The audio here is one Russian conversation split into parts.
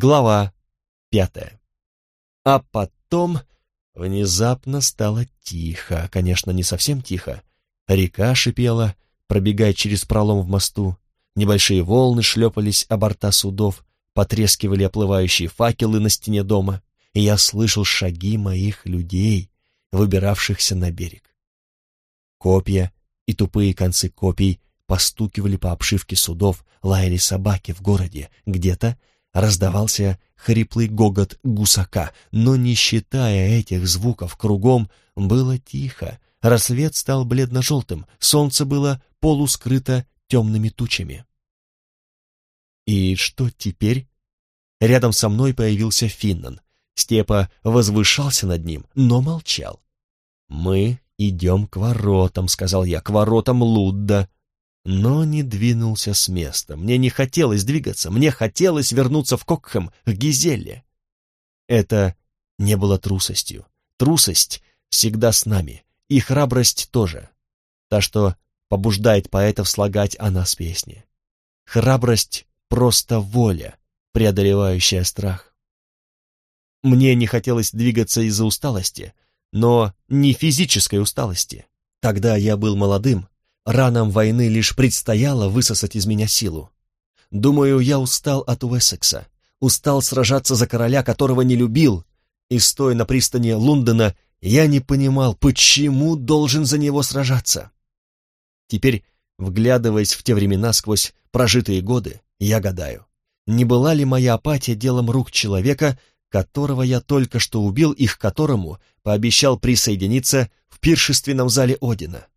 Глава пятая. А потом внезапно стало тихо, конечно, не совсем тихо. Река шипела, пробегая через пролом в мосту. Небольшие волны шлепались о борта судов, потрескивали оплывающие факелы на стене дома, и я слышал шаги моих людей, выбиравшихся на берег. Копья и тупые концы копий постукивали по обшивке судов, лаяли собаки в городе, где-то раздавался хриплый гогот гусака, но не считая этих звуков кругом, было тихо, рассвет стал бледно-желтым, солнце было полускрыто темными тучами. И что теперь? Рядом со мной появился Финнан. Степа возвышался над ним, но молчал. «Мы идем к воротам», — сказал я, — «к воротам Лудда» но не двинулся с места. Мне не хотелось двигаться, мне хотелось вернуться в Кокхэм, к Гизелле. Это не было трусостью. Трусость всегда с нами, и храбрость тоже. Та, что побуждает поэтов слагать о нас песни. Храбрость — просто воля, преодолевающая страх. Мне не хотелось двигаться из-за усталости, но не физической усталости. Тогда я был молодым, Ранам войны лишь предстояло высосать из меня силу. Думаю, я устал от Уэссекса, устал сражаться за короля, которого не любил, и, стоя на пристани Лондона, я не понимал, почему должен за него сражаться. Теперь, вглядываясь в те времена сквозь прожитые годы, я гадаю, не была ли моя апатия делом рук человека, которого я только что убил и к которому пообещал присоединиться в пиршественном зале Одина.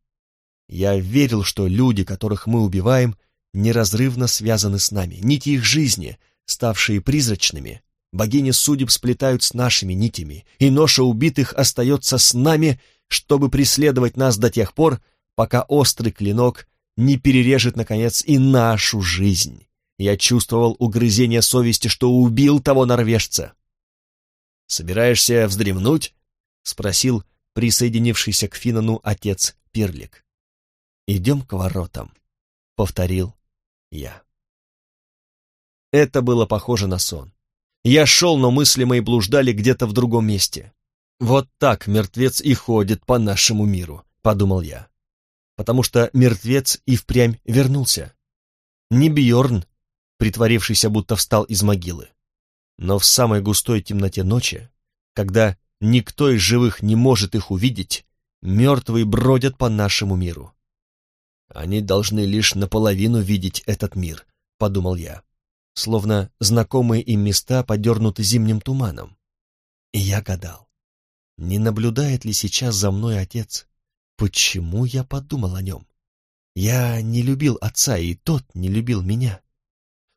Я верил, что люди, которых мы убиваем, неразрывно связаны с нами. Нити их жизни, ставшие призрачными, богини судеб сплетают с нашими нитями, и ноша убитых остается с нами, чтобы преследовать нас до тех пор, пока острый клинок не перережет, наконец, и нашу жизнь. Я чувствовал угрызение совести, что убил того норвежца. «Собираешься вздремнуть?» — спросил присоединившийся к Финану отец Пирлик. «Идем к воротам», — повторил я. Это было похоже на сон. Я шел, но мысли мои блуждали где-то в другом месте. «Вот так мертвец и ходит по нашему миру», — подумал я. Потому что мертвец и впрямь вернулся. Не Бьорн, притворившийся, будто встал из могилы. Но в самой густой темноте ночи, когда никто из живых не может их увидеть, мертвые бродят по нашему миру. Они должны лишь наполовину видеть этот мир, подумал я, словно знакомые им места подернуты зимним туманом. И я гадал, не наблюдает ли сейчас за мной отец? Почему я подумал о нем? Я не любил отца, и тот не любил меня.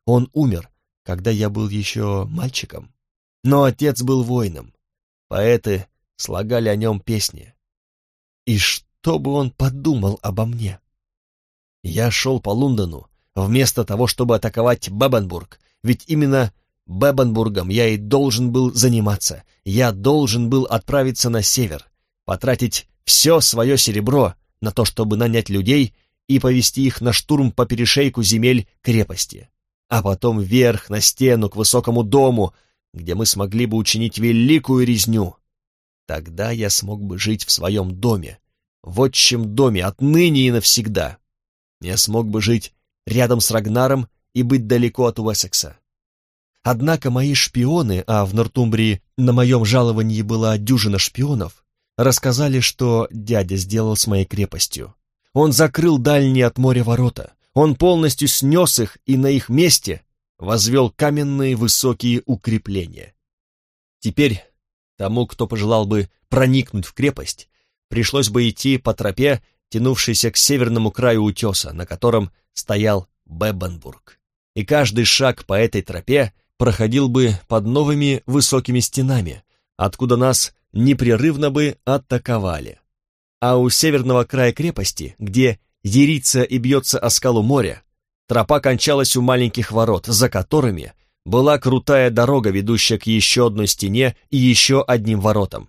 Он умер, когда я был еще мальчиком. Но отец был воином. Поэты слагали о нем песни. И что бы он подумал обо мне? Я шел по Лондону, вместо того, чтобы атаковать Бебенбург, ведь именно Бебенбургом я и должен был заниматься. Я должен был отправиться на север, потратить все свое серебро на то, чтобы нанять людей и повести их на штурм по перешейку земель крепости, а потом вверх на стену к высокому дому, где мы смогли бы учинить великую резню. Тогда я смог бы жить в своем доме, в отчим доме отныне и навсегда. Я смог бы жить рядом с Рагнаром и быть далеко от Уэссекса. Однако мои шпионы, а в Нортумбрии на моем жаловании была дюжина шпионов, рассказали, что дядя сделал с моей крепостью. Он закрыл дальние от моря ворота, он полностью снес их и на их месте возвел каменные высокие укрепления. Теперь тому, кто пожелал бы проникнуть в крепость, пришлось бы идти по тропе, тянувшийся к северному краю утеса, на котором стоял Бебенбург. И каждый шаг по этой тропе проходил бы под новыми высокими стенами, откуда нас непрерывно бы атаковали. А у северного края крепости, где ерится и бьется о скалу моря, тропа кончалась у маленьких ворот, за которыми была крутая дорога, ведущая к еще одной стене и еще одним воротам.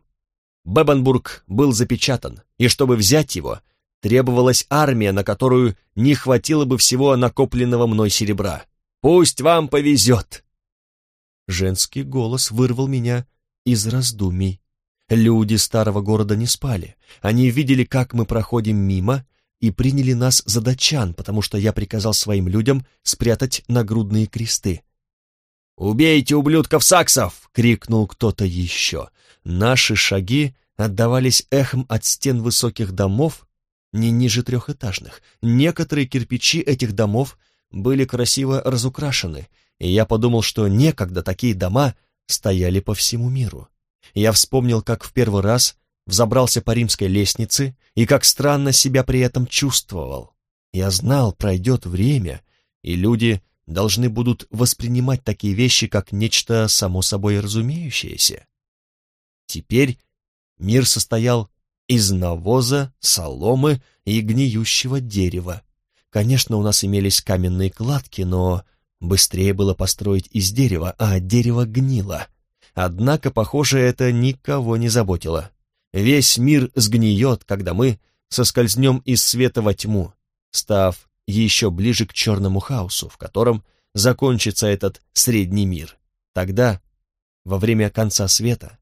Бебенбург был запечатан, и чтобы взять его, требовалась армия, на которую не хватило бы всего накопленного мной серебра. Пусть вам повезет!» Женский голос вырвал меня из раздумий. Люди старого города не спали. Они видели, как мы проходим мимо, и приняли нас за датчан, потому что я приказал своим людям спрятать нагрудные кресты. «Убейте ублюдков саксов!» — крикнул кто-то еще. Наши шаги отдавались эхом от стен высоких домов, не ниже трехэтажных. Некоторые кирпичи этих домов были красиво разукрашены, и я подумал, что некогда такие дома стояли по всему миру. Я вспомнил, как в первый раз взобрался по римской лестнице и как странно себя при этом чувствовал. Я знал, пройдет время, и люди должны будут воспринимать такие вещи как нечто само собой разумеющееся. Теперь мир состоял из навоза, соломы и гниющего дерева. Конечно, у нас имелись каменные кладки, но быстрее было построить из дерева, а дерево гнило. Однако, похоже, это никого не заботило. Весь мир сгниет, когда мы соскользнем из света во тьму, став еще ближе к черному хаосу, в котором закончится этот средний мир. Тогда, во время конца света,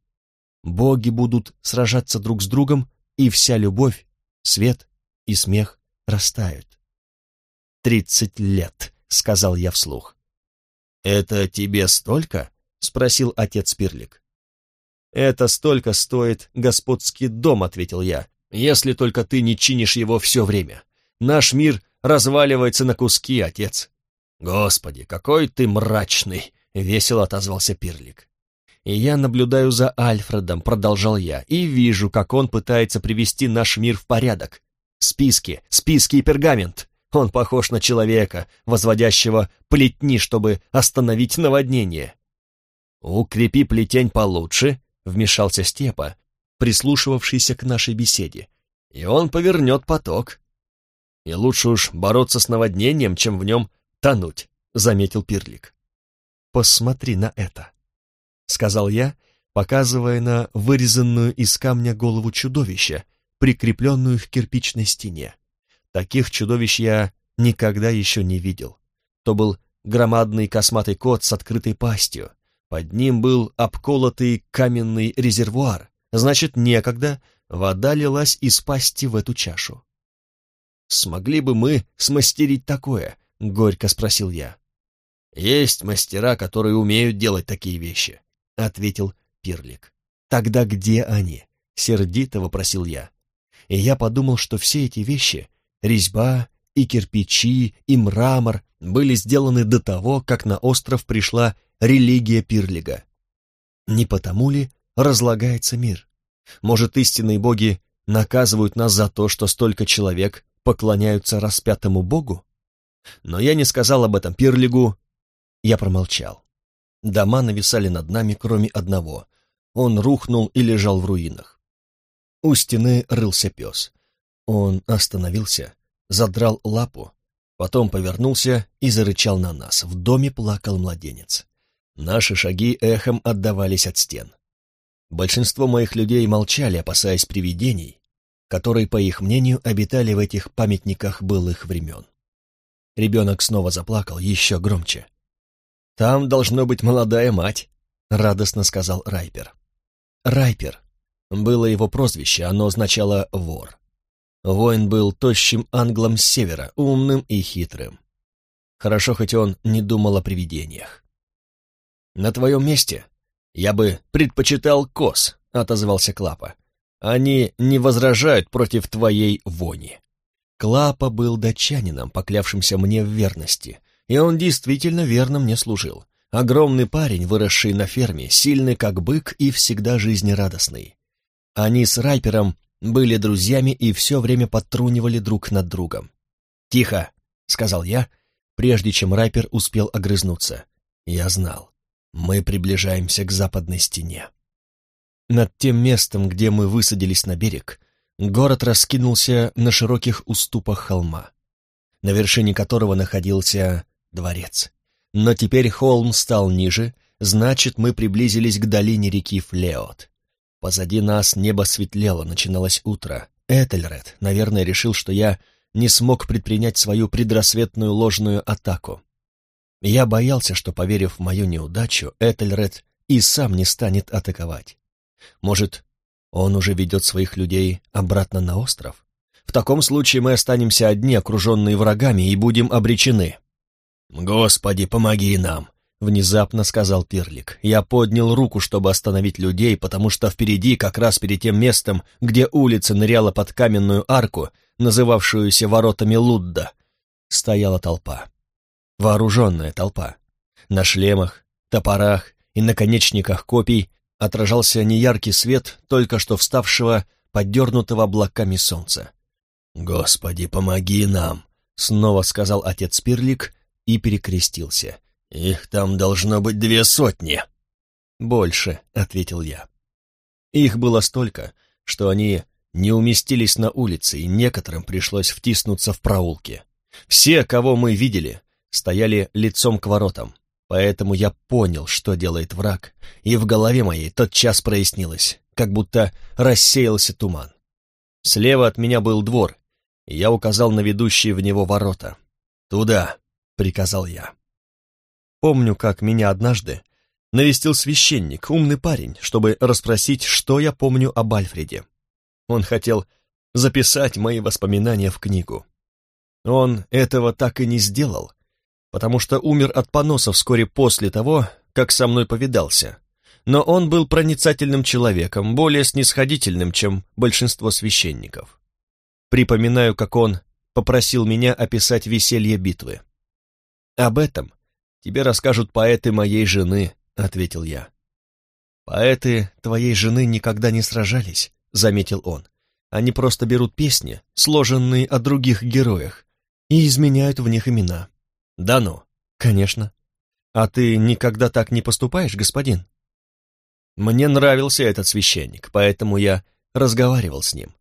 боги будут сражаться друг с другом, и вся любовь, свет и смех растают. «Тридцать лет», — сказал я вслух. «Это тебе столько?» — спросил отец Пирлик. «Это столько стоит господский дом», — ответил я, «если только ты не чинишь его все время. Наш мир разваливается на куски, отец». «Господи, какой ты мрачный!» — весело отозвался Пирлик. «И я наблюдаю за Альфредом», — продолжал я, «и вижу, как он пытается привести наш мир в порядок. Списки, списки и пергамент. Он похож на человека, возводящего плетни, чтобы остановить наводнение». «Укрепи плетень получше», вмешался Степа, прислушивавшийся к нашей беседе. И он повернет поток. И лучше уж бороться с наводнением, чем в нем тонуть, заметил Пирлик. Посмотри на это, сказал я, показывая на вырезанную из камня голову чудовища, прикрепленную к кирпичной стене. Таких чудовищ я никогда еще не видел. То был громадный косматый кот с открытой пастью, под ним был обколотый каменный резервуар, значит, некогда вода лилась из пасти в эту чашу. «Смогли бы мы смастерить такое?» — горько спросил я. «Есть мастера, которые умеют делать такие вещи», — ответил Пирлик. «Тогда где они?» — сердито вопросил я. И я подумал, что все эти вещи — резьба, и кирпичи, и мрамор — были сделаны до того, как на остров пришла религия Пирлига. Не потому ли разлагается мир? Может, истинные боги наказывают нас за то, что столько человек поклоняются распятому богу? Но я не сказал об этом Пирлигу, я промолчал. Дома нависали над нами, кроме одного. Он рухнул и лежал в руинах. У стены рылся пес. Он остановился, задрал лапу, потом повернулся и зарычал на нас. В доме плакал младенец. Наши шаги эхом отдавались от стен. Большинство моих людей молчали, опасаясь привидений, которые, по их мнению, обитали в этих памятниках былых времен. Ребенок снова заплакал еще громче. «Там должно быть молодая мать», — радостно сказал Райпер. Райпер было его прозвище, оно означало «вор». Воин был тощим англом с севера, умным и хитрым. Хорошо, хоть он не думал о привидениях. «На твоем месте я бы предпочитал коз», — отозвался Клапа. «Они не возражают против твоей вони». Клапа был датчанином, поклявшимся мне в верности, и он действительно верно мне служил. Огромный парень, выросший на ферме, сильный как бык и всегда жизнерадостный. Они с Райпером были друзьями и все время подтрунивали друг над другом. «Тихо!» — сказал я, прежде чем Райпер успел огрызнуться. Я знал. Мы приближаемся к западной стене. Над тем местом, где мы высадились на берег, город раскинулся на широких уступах холма, на вершине которого находился дворец. Но теперь холм стал ниже, значит, мы приблизились к долине реки Флеот. Позади нас небо светлело, начиналось утро. Этельред, наверное, решил, что я не смог предпринять свою предрассветную ложную атаку. Я боялся, что, поверив в мою неудачу, Этельред и сам не станет атаковать. Может, он уже ведет своих людей обратно на остров? В таком случае мы останемся одни, окруженные врагами, и будем обречены. «Господи, помоги нам!» — внезапно сказал Пирлик. Я поднял руку, чтобы остановить людей, потому что впереди, как раз перед тем местом, где улица ныряла под каменную арку, называвшуюся воротами Лудда, стояла толпа. Вооруженная толпа. На шлемах, топорах и наконечниках копий отражался неяркий свет только что вставшего, подернутого облаками солнца. «Господи, помоги нам!» — снова сказал отец Пирлик и перекрестился. «Их там должно быть две сотни!» «Больше», — ответил я. Их было столько, что они не уместились на улице, и некоторым пришлось втиснуться в проулки. Все, кого мы видели, стояли лицом к воротам, поэтому я понял, что делает враг, и в голове моей тот час прояснилось, как будто рассеялся туман. Слева от меня был двор, и я указал на ведущие в него ворота. «Туда!» — приказал я. Помню, как меня однажды навестил священник, умный парень, чтобы расспросить, что я помню об Альфреде. Он хотел записать мои воспоминания в книгу. Он этого так и не сделал, потому что умер от поноса вскоре после того, как со мной повидался. Но он был проницательным человеком, более снисходительным, чем большинство священников. Припоминаю, как он попросил меня описать веселье битвы. «Об этом тебе расскажут поэты моей жены», — ответил я. «Поэты твоей жены никогда не сражались», — заметил он. «Они просто берут песни, сложенные о других героях, и изменяют в них имена». «Да ну?» «Конечно. А ты никогда так не поступаешь, господин?» Мне нравился этот священник, поэтому я разговаривал с ним.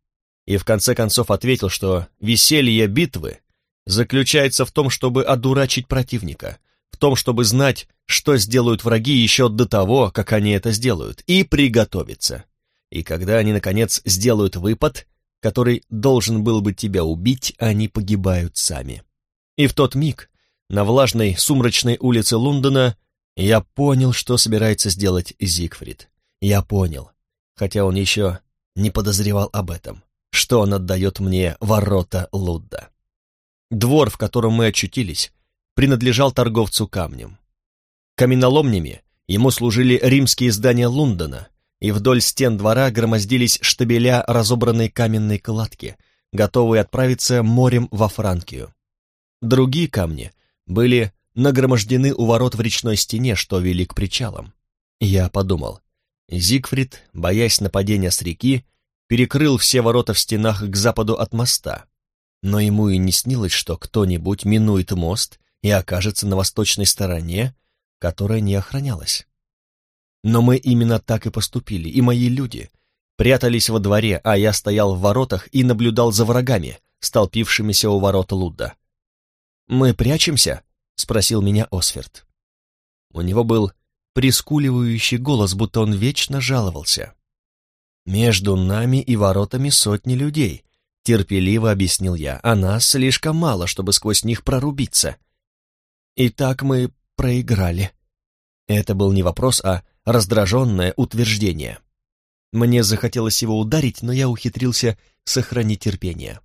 И в конце концов ответил, что веселье битвы заключается в том, чтобы одурачить противника, в том, чтобы знать, что сделают враги еще до того, как они это сделают, и приготовиться. И когда они, наконец, сделают выпад, который должен был бы тебя убить, они погибают сами. И в тот миг, на влажной сумрачной улице Лондона, я понял, что собирается сделать Зигфрид. Я понял, хотя он еще не подозревал об этом, что он отдает мне ворота Лудда. Двор, в котором мы очутились, принадлежал торговцу камнем. Каменоломнями ему служили римские здания Лондона, и вдоль стен двора громоздились штабеля разобранной каменной кладки, готовые отправиться морем во Франкию. Другие камни были нагромождены у ворот в речной стене, что вели к причалам. Я подумал, Зигфрид, боясь нападения с реки, перекрыл все ворота в стенах к западу от моста, но ему и не снилось, что кто-нибудь минует мост и окажется на восточной стороне, которая не охранялась. Но мы именно так и поступили, и мои люди прятались во дворе, а я стоял в воротах и наблюдал за врагами, столпившимися у ворот Лудда. «Мы прячемся?» — спросил меня Осферд. У него был прискуливающий голос, будто он вечно жаловался. «Между нами и воротами сотни людей», — терпеливо объяснил я, «а нас слишком мало, чтобы сквозь них прорубиться». «И так мы проиграли». Это был не вопрос, а раздраженное утверждение. Мне захотелось его ударить, но я ухитрился сохранить терпение.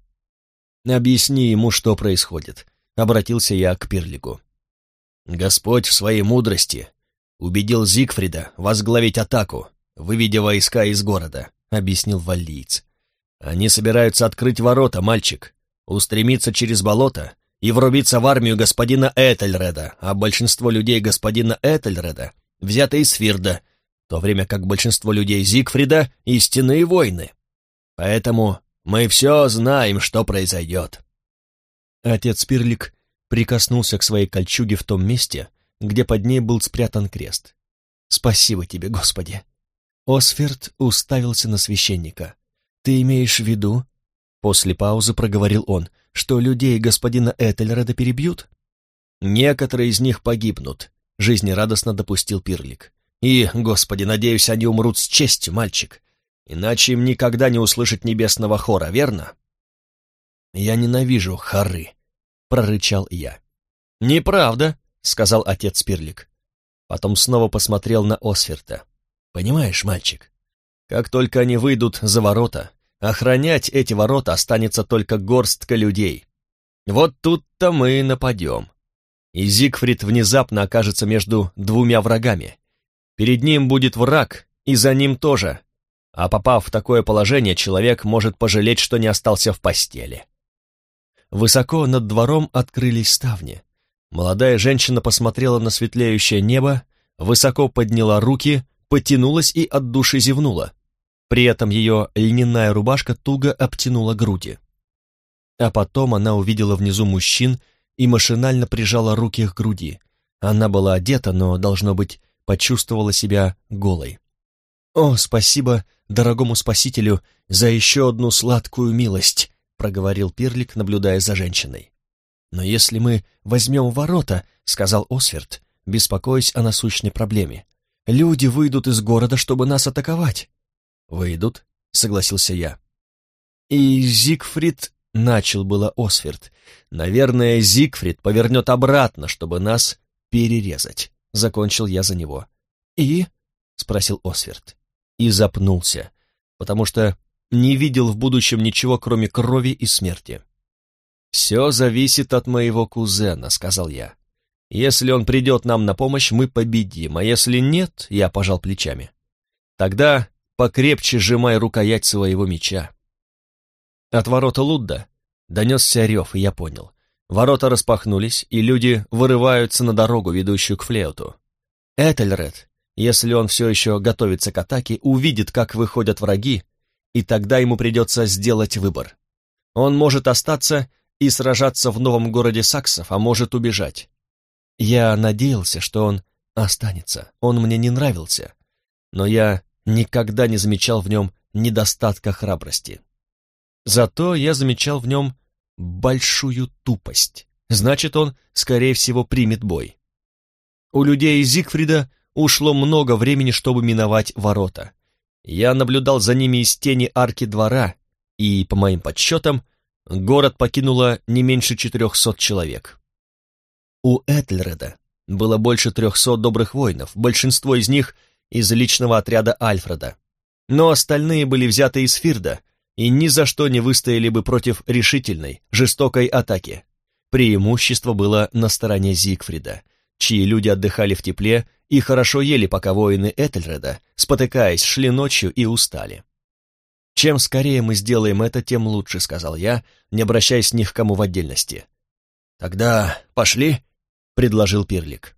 «Объясни ему, что происходит», обратился я к Пирлику. Господь в своей мудрости убедил Зигфрида возглавить атаку, выведя войска из города, объяснил валлиец. Они собираются открыть ворота, мальчик, устремиться через болото и врубиться в армию господина Этельреда, а большинство людей господина Этельреда взято из Фирда, в то время как большинство людей Зигфрида — истинные войны. Поэтому мы все знаем, что произойдет. Отец Пирлик прикоснулся к своей кольчуге в том месте, где под ней был спрятан крест. «Спасибо тебе, Господи!» Осферд уставился на священника. «Ты имеешь в виду?» После паузы проговорил он, что людей господина Этельреда перебьют? «Некоторые из них погибнут», — жизнерадостно допустил Пирлик. «И, Господи, надеюсь, они умрут с честью, мальчик, иначе им никогда не услышать небесного хора, верно?» «Я ненавижу хоры», — прорычал я. «Неправда», — сказал отец Спирлик. Потом снова посмотрел на Осферта. «Понимаешь, мальчик, как только они выйдут за ворота, охранять эти ворота останется только горстка людей. Вот тут-то мы нападем. И Зигфрид внезапно окажется между двумя врагами. Перед ним будет враг, и за ним тоже. А попав в такое положение, человек может пожалеть, что не остался в постели. Высоко над двором открылись ставни. Молодая женщина посмотрела на светлеющее небо, высоко подняла руки, потянулась и от души зевнула. При этом ее льняная рубашка туго обтянула груди. А потом она увидела внизу мужчин и машинально прижала руки к груди. Она была одета, но, должно быть, почувствовала себя голой. «О, спасибо дорогому спасителю за еще одну сладкую милость», проговорил Пирлик, наблюдая за женщиной. «Но если мы возьмем ворота», — сказал Осверт, беспокоясь о насущной проблеме, «люди выйдут из города, чтобы нас атаковать». «Выйдут», — согласился я. «И Зигфрид...» — начал было Осферт. «Наверное, Зигфрид повернет обратно, чтобы нас перерезать», — закончил я за него. «И?» — спросил Осферт. И запнулся, потому что не видел в будущем ничего, кроме крови и смерти. «Все зависит от моего кузена», — сказал я. «Если он придет нам на помощь, мы победим, а если нет, — я пожал плечами. Тогда покрепче сжимай рукоять своего меча». От ворота Лудда донесся рев, и я понял. Ворота распахнулись, и люди вырываются на дорогу, ведущую к Флеуту. Этельред, если он все еще готовится к атаке, увидит, как выходят враги, и тогда ему придется сделать выбор. Он может остаться и сражаться в новом городе саксов, а может убежать. Я надеялся, что он останется. Он мне не нравился, но я никогда не замечал в нем недостатка храбрости. Зато я замечал в нем большую тупость. Значит, он, скорее всего, примет бой. У людей Зигфрида ушло много времени, чтобы миновать ворота. Я наблюдал за ними из тени арки двора, и, по моим подсчетам, город покинуло не меньше четырехсот человек. У Этльреда было больше трехсот добрых воинов, большинство из них из личного отряда Альфреда. Но остальные были взяты из Фирда и ни за что не выстояли бы против решительной, жестокой атаки. Преимущество было на стороне Зигфрида, чьи люди отдыхали в тепле и хорошо ели, пока воины Этельреда, спотыкаясь, шли ночью и устали. «Чем скорее мы сделаем это, тем лучше», — сказал я, не обращаясь ни к кому в отдельности. «Тогда пошли», — предложил Пирлик.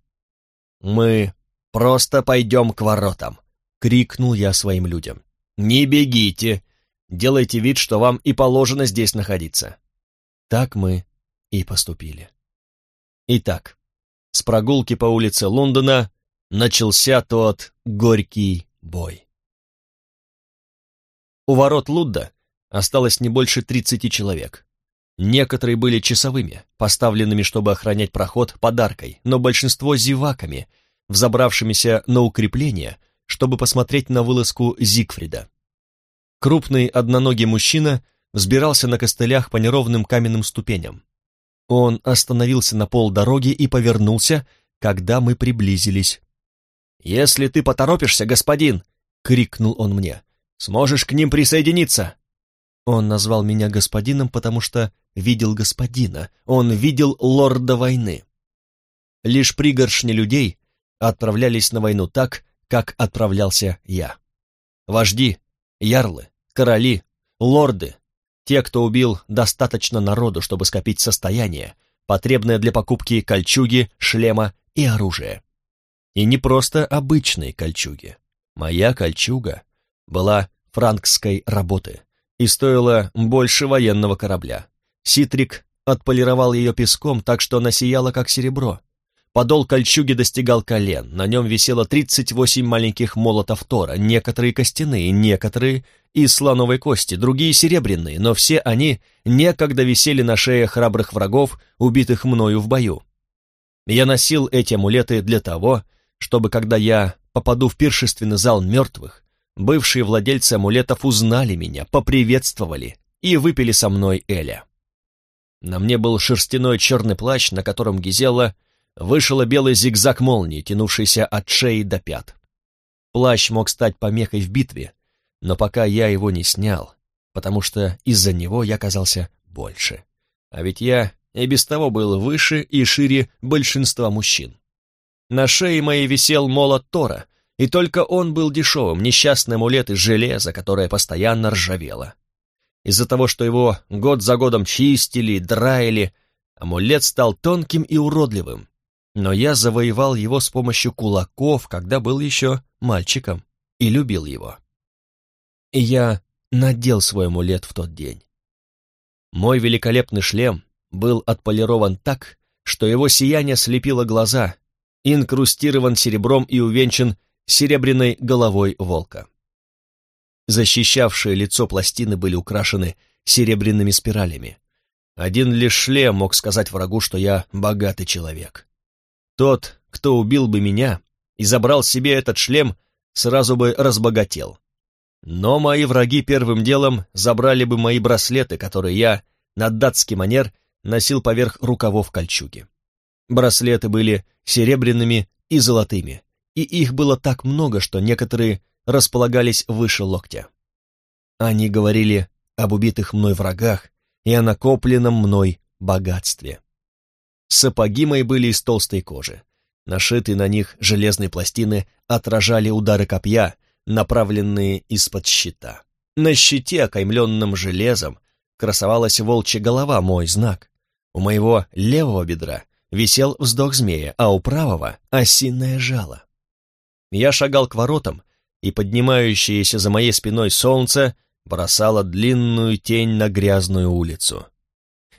«Мы просто пойдем к воротам», — крикнул я своим людям. «Не бегите! Делайте вид, что вам и положено здесь находиться». Так мы и поступили. Итак, с прогулки по улице Лондона начался тот горький бой. У ворот Лудда осталось не больше тридцати человек. Некоторые были часовыми, поставленными, чтобы охранять проход подаркой, но большинство зеваками, взобравшимися на укрепление, чтобы посмотреть на вылазку Зигфрида. Крупный одноногий мужчина взбирался на костылях по неровным каменным ступеням. Он остановился на пол дороги и повернулся, когда мы приблизились. «Если ты поторопишься, господин!» — крикнул он мне. Сможешь к ним присоединиться?» Он назвал меня господином, потому что видел господина, он видел лорда войны. Лишь пригоршни людей отправлялись на войну так, как отправлялся я. Вожди, ярлы, короли, лорды, те, кто убил достаточно народу, чтобы скопить состояние, потребное для покупки кольчуги, шлема и оружия. И не просто обычные кольчуги. Моя кольчуга была франкской работы и стоила больше военного корабля. Ситрик отполировал ее песком так, что она сияла, как серебро. Подол кольчуги достигал колен, на нем висело 38 маленьких молотов Тора, некоторые костяные, некоторые из слоновой кости, другие серебряные, но все они некогда висели на шее храбрых врагов, убитых мною в бою. Я носил эти амулеты для того, чтобы, когда я попаду в пиршественный зал мертвых, Бывшие владельцы амулетов узнали меня, поприветствовали и выпили со мной Эля. На мне был шерстяной черный плащ, на котором Гизела вышел белый зигзаг молнии, тянувшийся от шеи до пят. Плащ мог стать помехой в битве, но пока я его не снял, потому что из-за него я казался больше. А ведь я и без того был выше и шире большинства мужчин. На шее моей висел молот Тора, и только он был дешевым, несчастный амулет из железа, которое постоянно ржавело. Из-за того, что его год за годом чистили, драили, амулет стал тонким и уродливым. Но я завоевал его с помощью кулаков, когда был еще мальчиком, и любил его. И я надел свой амулет в тот день. Мой великолепный шлем был отполирован так, что его сияние слепило глаза, инкрустирован серебром и увенчан серебряной головой волка. Защищавшие лицо пластины были украшены серебряными спиралями. Один лишь шлем мог сказать врагу, что я богатый человек. Тот, кто убил бы меня и забрал себе этот шлем, сразу бы разбогател. Но мои враги первым делом забрали бы мои браслеты, которые я, на датский манер, носил поверх рукавов кольчуги. Браслеты были серебряными и золотыми, и их было так много, что некоторые располагались выше локтя. Они говорили об убитых мной врагах и о накопленном мной богатстве. Сапоги мои были из толстой кожи. Нашитые на них железные пластины отражали удары копья, направленные из-под щита. На щите, окаймленном железом, красовалась волчья голова, мой знак. У моего левого бедра висел вздох змея, а у правого — осиное жало. Я шагал к воротам, и поднимающееся за моей спиной солнце бросало длинную тень на грязную улицу.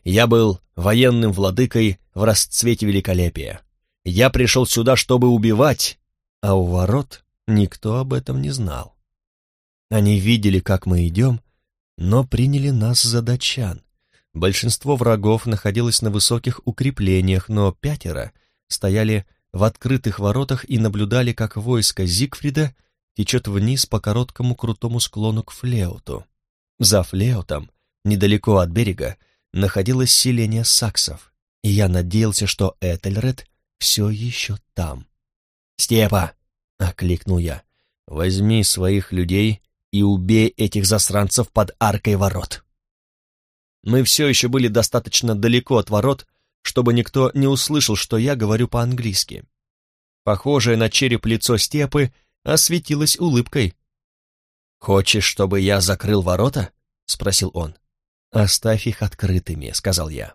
Я был военным владыкой в расцвете великолепия. Я пришел сюда, чтобы убивать, а у ворот никто об этом не знал. Они видели, как мы идем, но приняли нас за датчан. Большинство врагов находилось на высоких укреплениях, но пятеро стояли в открытых воротах и наблюдали, как войско Зигфрида течет вниз по короткому крутому склону к Флеуту. За Флеутом, недалеко от берега, находилось селение саксов, и я надеялся, что Этельред все еще там. «Степа!» — окликнул я. «Возьми своих людей и убей этих засранцев под аркой ворот». Мы все еще были достаточно далеко от ворот, чтобы никто не услышал, что я говорю по-английски. Похожее на череп лицо Степы осветилось улыбкой. «Хочешь, чтобы я закрыл ворота?» — спросил он. «Оставь их открытыми», — сказал я.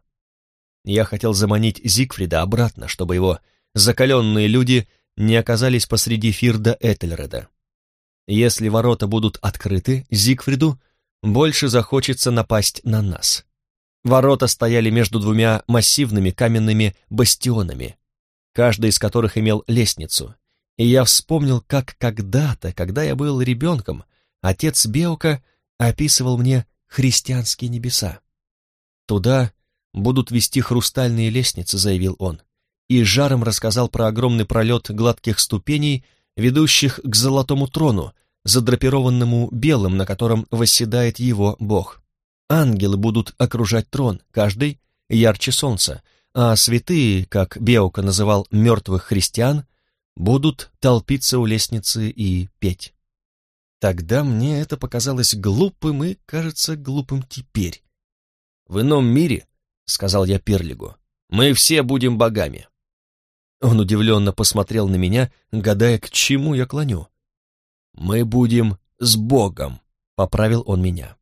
Я хотел заманить Зигфрида обратно, чтобы его закаленные люди не оказались посреди Фирда Этельреда. Если ворота будут открыты, Зигфриду больше захочется напасть на нас. Ворота стояли между двумя массивными каменными бастионами, каждый из которых имел лестницу, и я вспомнил, как когда-то, когда я был ребенком, отец Беока описывал мне христианские небеса. Туда будут вести хрустальные лестницы, заявил он, и жаром рассказал про огромный пролет гладких ступеней, ведущих к золотому трону, задрапированному белым, на котором восседает его бог. Ангелы будут окружать трон, каждый ярче солнца, а святые, как Беока называл мертвых христиан, будут толпиться у лестницы и петь. Тогда мне это показалось глупым и, кажется, глупым теперь. «В ином мире, — сказал я Перлигу, — мы все будем богами». Он удивленно посмотрел на меня, гадая, к чему я клоню. «Мы будем с Богом», — поправил он меня.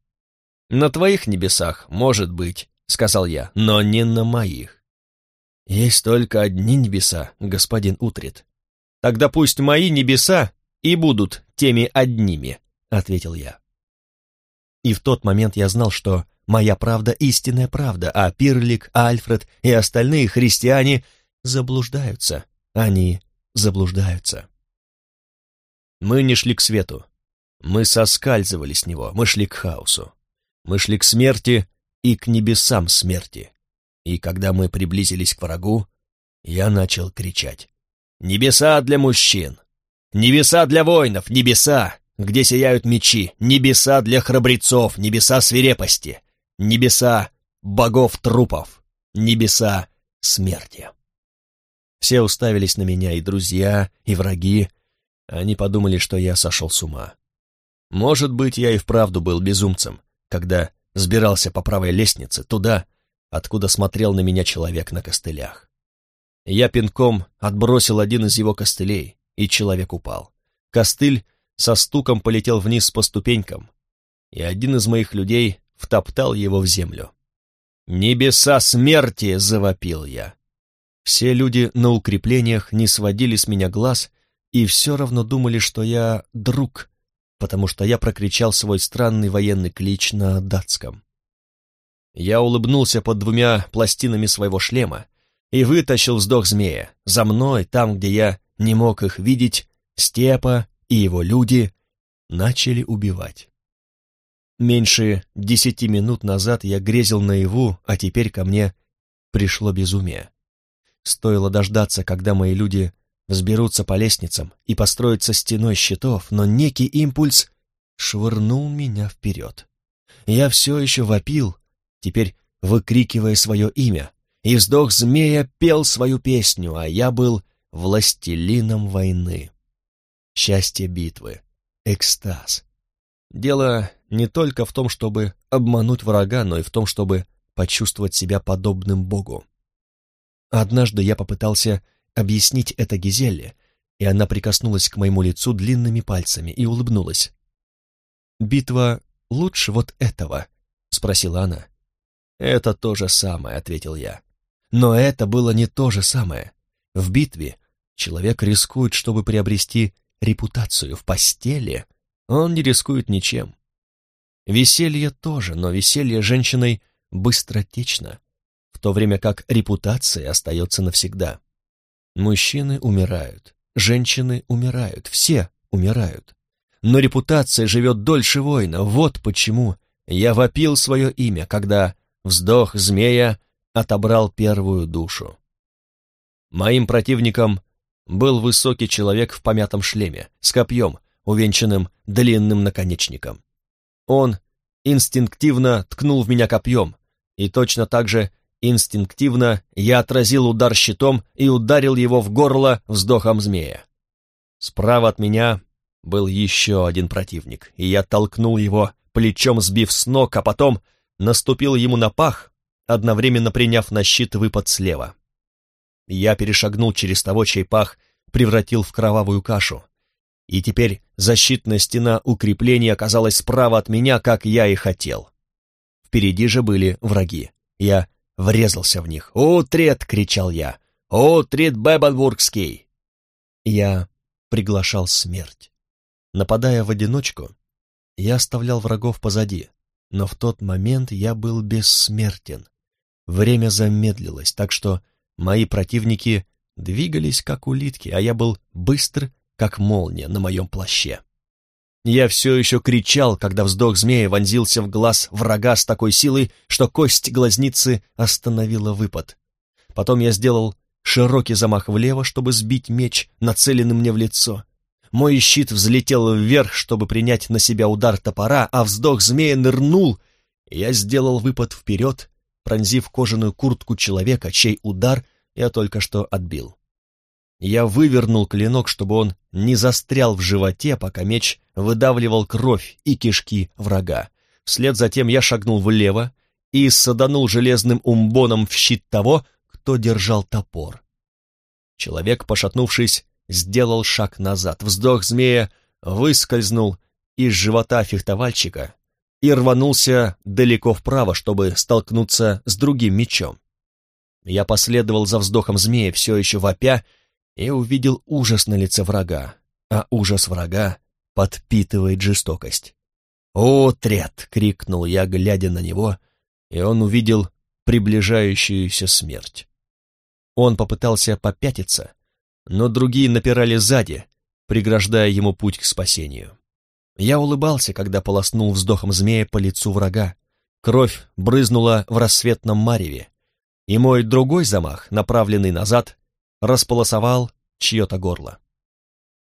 «На твоих небесах, может быть», — сказал я, — «но не на моих». «Есть только одни небеса, господин Утрит». «Тогда пусть мои небеса и будут теми одними», — ответил я. И в тот момент я знал, что моя правда — истинная правда, а Пирлик, Альфред и остальные христиане заблуждаются. Они заблуждаются. Мы не шли к свету. Мы соскальзывали с него, мы шли к хаосу. Мы шли к смерти и к небесам смерти. И когда мы приблизились к врагу, я начал кричать. «Небеса для мужчин! Небеса для воинов! Небеса, где сияют мечи! Небеса для храбрецов! Небеса свирепости! Небеса богов трупов! Небеса смерти!» Все уставились на меня, и друзья, и враги. Они подумали, что я сошел с ума. Может быть, я и вправду был безумцем, когда сбирался по правой лестнице туда, откуда смотрел на меня человек на костылях. Я пинком отбросил один из его костылей, и человек упал. Костыль со стуком полетел вниз по ступенькам, и один из моих людей втоптал его в землю. «Небеса смерти!» — завопил я. Все люди на укреплениях не сводили с меня глаз и все равно думали, что я друг, потому что я прокричал свой странный военный клич на датском. Я улыбнулся под двумя пластинами своего шлема и вытащил вздох змея. За мной, там, где я не мог их видеть, Степа и его люди начали убивать. Меньше десяти минут назад я грезил наяву, а теперь ко мне пришло безумие. Стоило дождаться, когда мои люди взберутся по лестницам и построятся стеной щитов, но некий импульс швырнул меня вперед. Я все еще вопил, теперь выкрикивая свое имя, и вздох змея пел свою песню, а я был властелином войны. Счастье битвы, экстаз, Дело не только в том, чтобы обмануть врага, но и в том, чтобы почувствовать себя подобным Богу. Однажды я попытался объяснить это Гизелле, и она прикоснулась к моему лицу длинными пальцами и улыбнулась. «Битва лучше вот этого?» — спросила она. «Это то же самое», — ответил я. Но это было не то же самое. В битве человек рискует, чтобы приобрести репутацию в постели, он не рискует ничем. Веселье тоже, но веселье женщиной быстротечно, в то время как репутация остается навсегда. Мужчины умирают, женщины умирают, все умирают. Но репутация живет дольше воина, вот почему я вопил свое имя, когда вздох змея отобрал первую душу. Моим противником был высокий человек в помятом шлеме, с копьем, увенчанным длинным наконечником. Он инстинктивно ткнул в меня копьем, и точно так же инстинктивно я отразил удар щитом и ударил его в горло вздохом змея. Справа от меня был еще один противник, и я толкнул его, плечом сбив с ног, а потом наступил ему на пах, одновременно приняв на щит выпад слева. Я перешагнул через того, чей пах превратил в кровавую кашу, и теперь защитная стена укрепления оказалась справа от меня, как я и хотел. Впереди же были враги. Я врезался в них. «Утрет!» — кричал я. «Утрет Бебенбургский!» Я приглашал смерть. Нападая в одиночку, я оставлял врагов позади, но в тот момент я был бессмертен. Время замедлилось, так что мои противники двигались как улитки, а я был быстр как молния на моем плаще. Я все еще кричал, когда вздох змея вонзился в глаз врага с такой силой, что кость глазницы остановила выпад. Потом я сделал широкий замах влево, чтобы сбить меч, нацеленный мне в лицо. Мой щит взлетел вверх, чтобы принять на себя удар топора, а вздох змея нырнул, я сделал выпад вперед, пронзив кожаную куртку человека, чей удар я только что отбил. Я вывернул клинок, чтобы он не застрял в животе, пока меч выдавливал кровь и кишки врага. Вслед за тем я шагнул влево и саданул железным умбоном в щит того, кто держал топор. Человек, пошатнувшись, сделал шаг назад. Вздох змея выскользнул из живота фехтовальщика и рванулся далеко вправо, чтобы столкнуться с другим мечом. Я последовал за вздохом змея, все еще вопя, и увидел ужас на лице врага, а ужас врага подпитывает жестокость. «О, трет!» — крикнул я, глядя на него, и он увидел приближающуюся смерть. Он попытался попятиться, но другие напирали сзади, преграждая ему путь к спасению. Я улыбался, когда полоснул вздохом змея по лицу врага. Кровь брызнула в рассветном мареве, и мой другой замах, направленный назад, располосовал чье-то горло.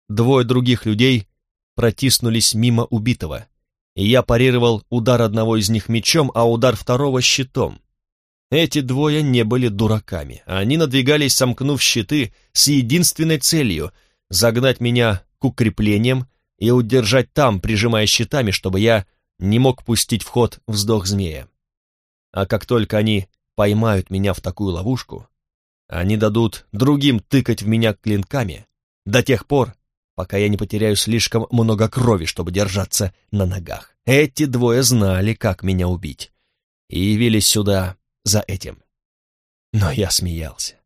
Двое других людей протиснулись мимо убитого, и я парировал удар одного из них мечом, а удар второго щитом. Эти двое не были дураками. Они надвигались, сомкнув щиты, с единственной целью — загнать меня к укреплениям и удержать там, прижимая щитами, чтобы я не мог пустить в ход вздох змея. А как только они поймают меня в такую ловушку, они дадут другим тыкать в меня клинками до тех пор, пока я не потеряю слишком много крови, чтобы держаться на ногах. Эти двое знали, как меня убить, и явились сюда за этим. Но я смеялся.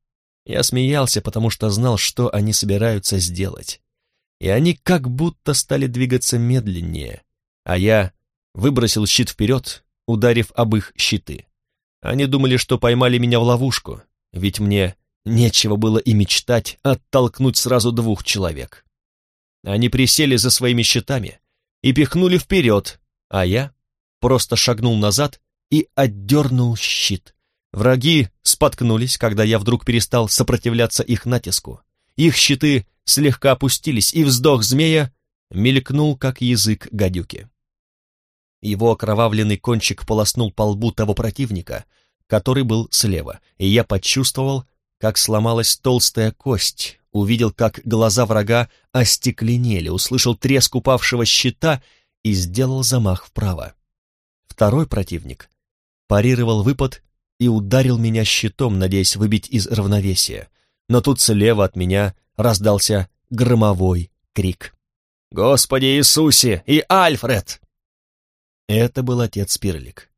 Я смеялся, потому что знал, что они собираются сделать. И они как будто стали двигаться медленнее, а я выбросил щит вперед, ударив об их щиты. Они думали, что поймали меня в ловушку, ведь мне нечего было и мечтать оттолкнуть сразу двух человек. Они присели за своими щитами и пихнули вперед, а я просто шагнул назад и отдернул щит. Враги споткнулись, когда я вдруг перестал сопротивляться их натиску. Их щиты слегка опустились, и вздох змея мелькнул, как язык гадюки. Его окровавленный кончик полоснул по лбу того противника, который был слева, и я почувствовал, как сломалась толстая кость, увидел, как глаза врага остекленели, услышал треск упавшего щита и сделал замах вправо. Второй противник парировал выпад и ударил меня щитом, надеясь выбить из равновесия, но тут слева от меня раздался громовой крик. «Господи Иисусе и Альфред!» Это был отец Пирлик,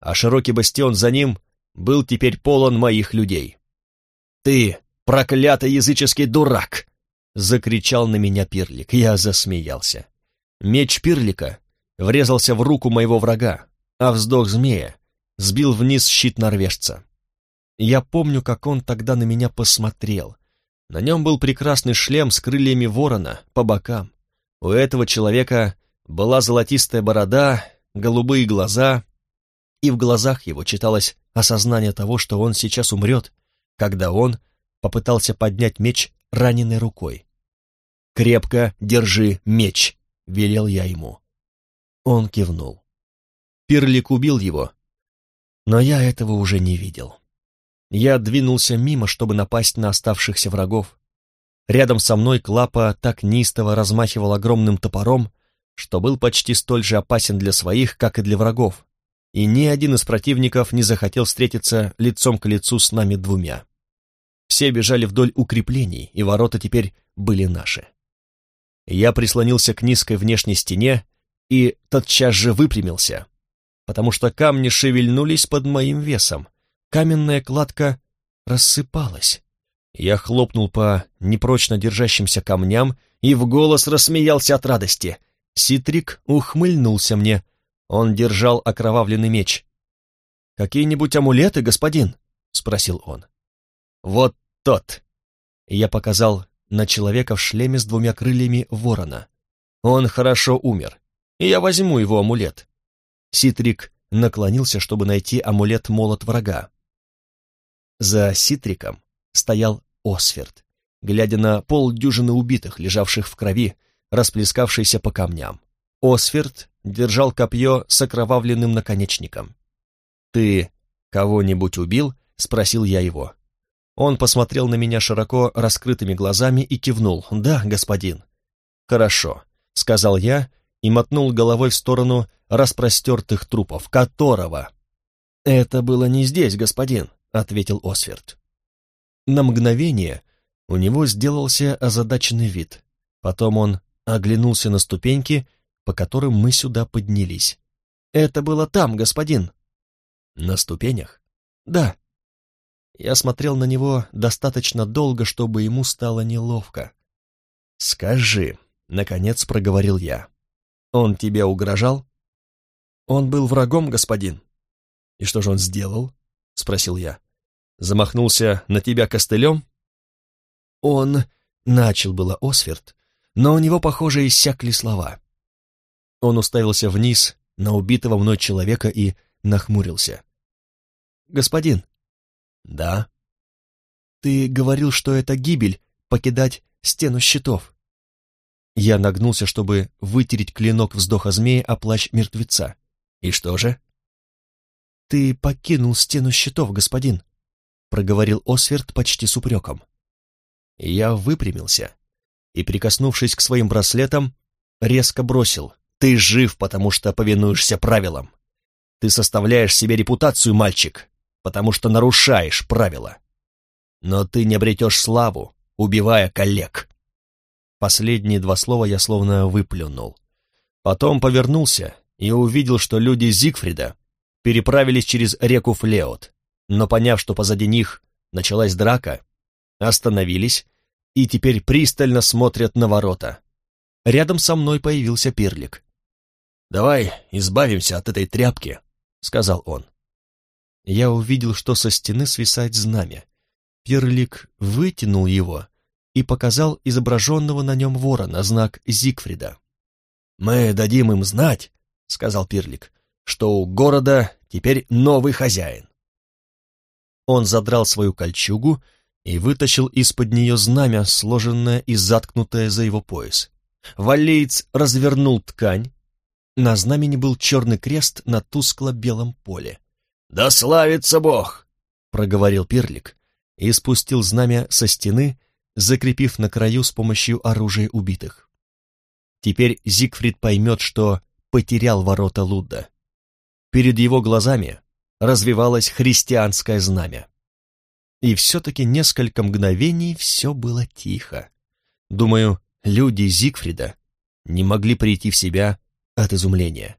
а широкий бастион за ним был теперь полон моих людей. «Ты, проклятый языческий дурак!» — закричал на меня Пирлик. Я засмеялся. Меч Пирлика врезался в руку моего врага, а вздох змея сбил вниз щит норвежца. Я помню, как он тогда на меня посмотрел. На нем был прекрасный шлем с крыльями ворона по бокам. У этого человека была золотистая борода, голубые глаза, и в глазах его читалось осознание того, что он сейчас умрет, когда он попытался поднять меч раненой рукой. «Крепко держи меч», — велел я ему. Он кивнул. Пирлик убил его, но я этого уже не видел. Я двинулся мимо, чтобы напасть на оставшихся врагов. Рядом со мной Клапа так неистово размахивал огромным топором, что был почти столь же опасен для своих, как и для врагов, и ни один из противников не захотел встретиться лицом к лицу с нами двумя. Все бежали вдоль укреплений, и ворота теперь были наши. Я прислонился к низкой внешней стене и тотчас же выпрямился, потому что камни шевельнулись под моим весом. Каменная кладка рассыпалась. Я хлопнул по непрочно держащимся камням и в голос рассмеялся от радости. Ситрик ухмыльнулся мне. Он держал окровавленный меч. «Какие-нибудь амулеты, господин?» — спросил он. «Вот тот!» Я показал на человека в шлеме с двумя крыльями ворона. Он хорошо умер, я возьму его амулет. Ситрик наклонился, чтобы найти амулет-молот врага. За Ситриком стоял Осферд, глядя на полдюжины убитых, лежавших в крови, расплескавшейся по камням. Осферд держал копье с окровавленным наконечником. «Ты кого-нибудь убил?» — спросил я его. Он посмотрел на меня широко раскрытыми глазами и кивнул. «Да, господин». «Хорошо», — сказал я и мотнул головой в сторону распростертых трупов. «Которого?» «Это было не здесь, господин», — ответил Осферд. На мгновение у него сделался озадаченный вид. Потом он оглянулся на ступеньки, по которым мы сюда поднялись. «Это было там, господин». «На ступенях?» «Да», я смотрел на него достаточно долго, чтобы ему стало неловко. «Скажи», — наконец проговорил я, — «он тебе угрожал?» «Он был врагом, господин». «И что же он сделал?» — спросил я. «Замахнулся на тебя костылем?» «Он...» — начал было Осферд, но у него, похоже, иссякли слова. Он уставился вниз на убитого мной человека и нахмурился. «Господин, «Да». «Ты говорил, что это гибель — покидать стену щитов». Я нагнулся, чтобы вытереть клинок вздоха змея о плащ мертвеца. «И что же?» «Ты покинул стену щитов, господин», — проговорил Осверт почти с упреком. Я выпрямился и, прикоснувшись к своим браслетам, резко бросил. «Ты жив, потому что повинуешься правилам. Ты составляешь себе репутацию, мальчик, потому что нарушаешь правила. Но ты не обретешь славу, убивая коллег». Последние два слова я словно выплюнул. Потом повернулся и увидел, что люди Зигфрида переправились через реку Флеот, но поняв, что позади них началась драка, остановились и теперь пристально смотрят на ворота. Рядом со мной появился Пирлик. «Давай избавимся от этой тряпки», — сказал он. Я увидел, что со стены свисает знамя. Пирлик вытянул его и показал изображенного на нем ворона, знак Зигфрида. «Мы дадим им знать», — сказал Пирлик, — «что у города теперь новый хозяин». Он задрал свою кольчугу и вытащил из-под нее знамя, сложенное и заткнутое за его пояс. Валлеец развернул ткань. На знамени был черный крест на тускло-белом поле. «Да славится Бог!» — проговорил Пирлик и спустил знамя со стены, закрепив на краю с помощью оружия убитых. Теперь Зигфрид поймет, что потерял ворота Лудда. Перед его глазами развивалось христианское знамя. И все-таки несколько мгновений все было тихо. Думаю, люди Зигфрида не могли прийти в себя от изумления.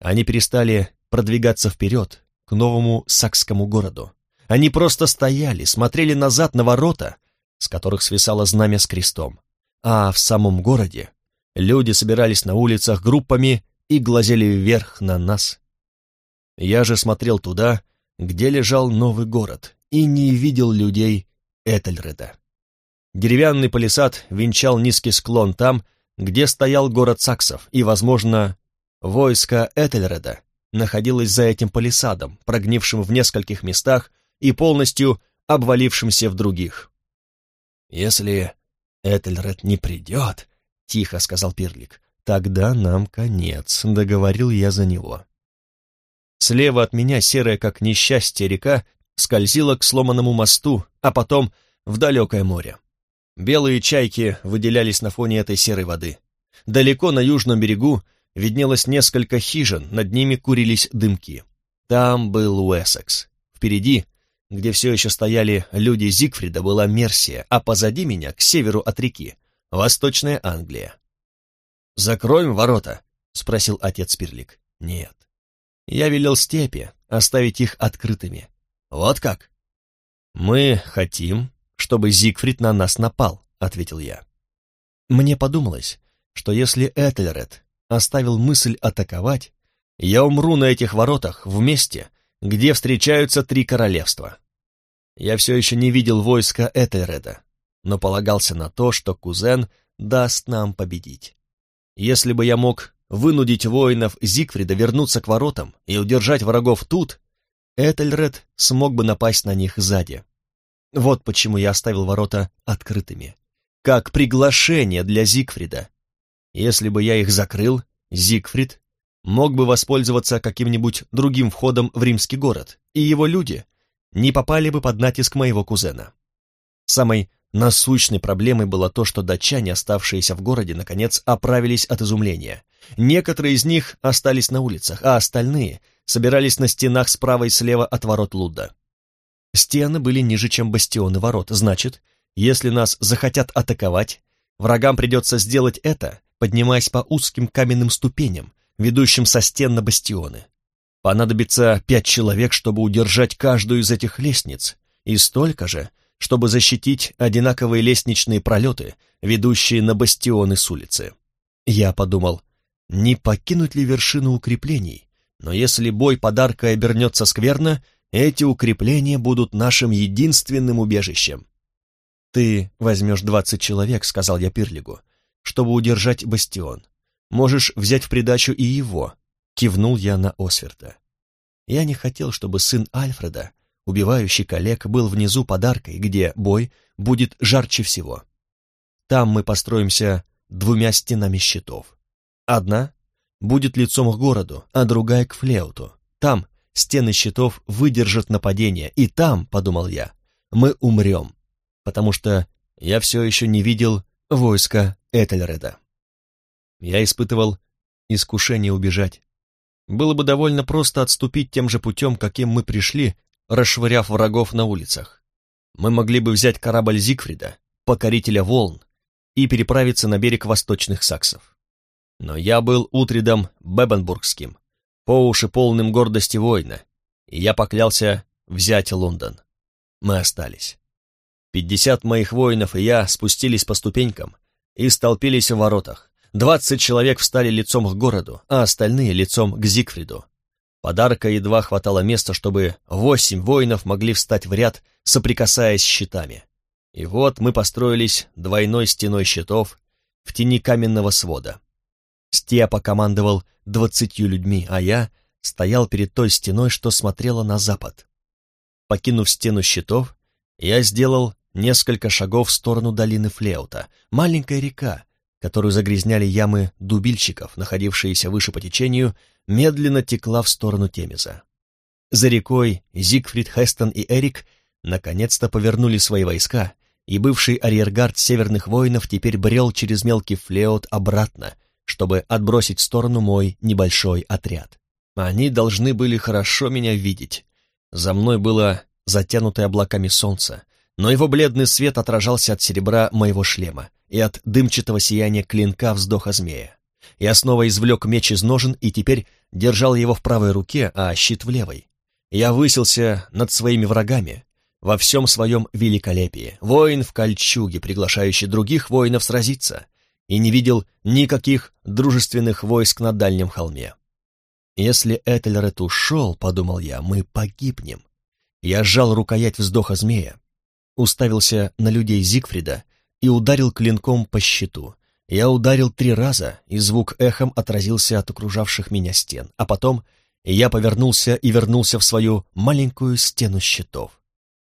Они перестали продвигаться вперед, к новому сакскому городу. Они просто стояли, смотрели назад на ворота, с которых свисало знамя с крестом. А в самом городе люди собирались на улицах группами и глазели вверх на нас. Я же смотрел туда, где лежал новый город, и не видел людей Этельреда. Деревянный палисад венчал низкий склон там, где стоял город саксов, и, возможно, войско Этельреда находилось за этим палисадом, прогнившим в нескольких местах и полностью обвалившимся в других. «Если Этельред не придет», — тихо сказал Пирлик, — «тогда нам конец», — договорил я за него. Слева от меня серая, как несчастье, река скользила к сломанному мосту, а потом в далекое море. Белые чайки выделялись на фоне этой серой воды. Далеко на южном берегу виднелось несколько хижин, над ними курились дымки. Там был Уэссекс. Впереди, где все еще стояли люди Зигфрида, была Мерсия, а позади меня, к северу от реки, Восточная Англия. «Закроем ворота?» — спросил отец Пирлик. «Нет». Я велел степи оставить их открытыми. «Вот как?» «Мы хотим, чтобы Зигфрид на нас напал», — ответил я. Мне подумалось, что если Этельред оставил мысль атаковать, я умру на этих воротах в месте, где встречаются три королевства. Я все еще не видел войска Этельреда, но полагался на то, что кузен даст нам победить. Если бы я мог вынудить воинов Зигфрида вернуться к воротам и удержать врагов тут, Этельред смог бы напасть на них сзади. Вот почему я оставил ворота открытыми. Как приглашение для Зигфрида. Если бы я их закрыл, Зигфрид мог бы воспользоваться каким-нибудь другим входом в римский город, и его люди не попали бы под натиск моего кузена. Самой насущной проблемой было то, что датчане, оставшиеся в городе, наконец оправились от изумления. Некоторые из них остались на улицах, а остальные собирались на стенах справа и слева от ворот Лудда. Стены были ниже, чем бастионы ворот, значит, если нас захотят атаковать, врагам придется сделать это, поднимаясь по узким каменным ступеням, ведущим со стен на бастионы. Понадобится пять человек, чтобы удержать каждую из этих лестниц, и столько же, чтобы защитить одинаковые лестничные пролеты, ведущие на бастионы с улицы. Я подумал, не покинуть ли вершину укреплений, но если бой подарка обернется скверно, эти укрепления будут нашим единственным убежищем. «Ты возьмешь двадцать человек», — сказал я Пирлигу, — «чтобы удержать бастион. Можешь взять в придачу и его», — кивнул я на Осверта. Я не хотел, чтобы сын Альфреда, убивающий коллег, был внизу подаркой, где бой будет жарче всего. Там мы построимся двумя стенами щитов. Одна будет лицом к городу, а другая к флеуту. Там стены щитов выдержат нападение, и там, подумал я, мы умрем, потому что я все еще не видел войска Этельреда. Я испытывал искушение убежать. Было бы довольно просто отступить тем же путем, каким мы пришли, расшвыряв врагов на улицах. Мы могли бы взять корабль Зигфрида, покорителя волн, и переправиться на берег восточных саксов. Но я был Утридом Бебенбургским, по уши полным гордости воина, и я поклялся взять Лондон. Мы остались. Пятьдесят моих воинов и я спустились по ступенькам и столпились в воротах. Двадцать человек встали лицом к городу, а остальные лицом к Зигфриду. Подарка едва хватало места, чтобы восемь воинов могли встать в ряд, соприкасаясь щитами. И вот мы построились двойной стеной щитов в тени каменного свода. Степа командовал двадцатью людьми, а я стоял перед той стеной, что смотрела на запад. Покинув стену щитов, я сделал несколько шагов в сторону долины Флеута, маленькая река, которую загрязняли ямы дубильщиков, находившиеся выше по течению, медленно текла в сторону Темеза. За рекой Зигфрид, Хестон и Эрик наконец-то повернули свои войска, и бывший арьергард северных воинов теперь брел через мелкий флеот обратно, чтобы отбросить в сторону мой небольшой отряд. Они должны были хорошо меня видеть. За мной было затянутое облаками солнце, но его бледный свет отражался от серебра моего шлема и от дымчатого сияния клинка вздоха змея. Я снова извлек меч из ножен и теперь держал его в правой руке, а щит в левой. Я высился над своими врагами во всем своем великолепии, воин в кольчуге, приглашающий других воинов сразиться, и не видел никаких дружественных войск на дальнем холме. «Если Этельред ушел, — подумал я, — мы погибнем». Я сжал рукоять вздоха змея, уставился на людей Зигфрида и ударил клинком по щиту. Я ударил три раза, и звук эхом отразился от окружавших меня стен, а потом я повернулся и вернулся в свою маленькую стену щитов.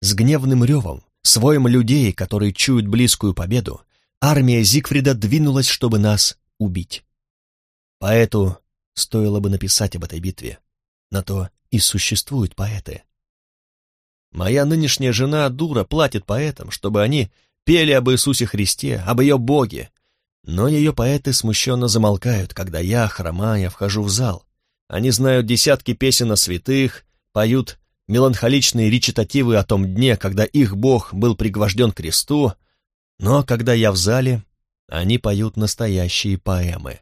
С гневным ревом, своим людей, которые чуют близкую победу, армия Зигфрида двинулась, чтобы нас убить. Поэту стоило бы написать об этой битве. На то и существуют поэты. Моя нынешняя жена дура платит поэтам, чтобы они пели об Иисусе Христе, об ее Боге, но ее поэты смущенно замолкают, когда я, хромая, вхожу в зал. Они знают десятки песен о святых, поют меланхоличные речитативы о том дне, когда их Бог был пригвожден к кресту, но когда я в зале, они поют настоящие поэмы.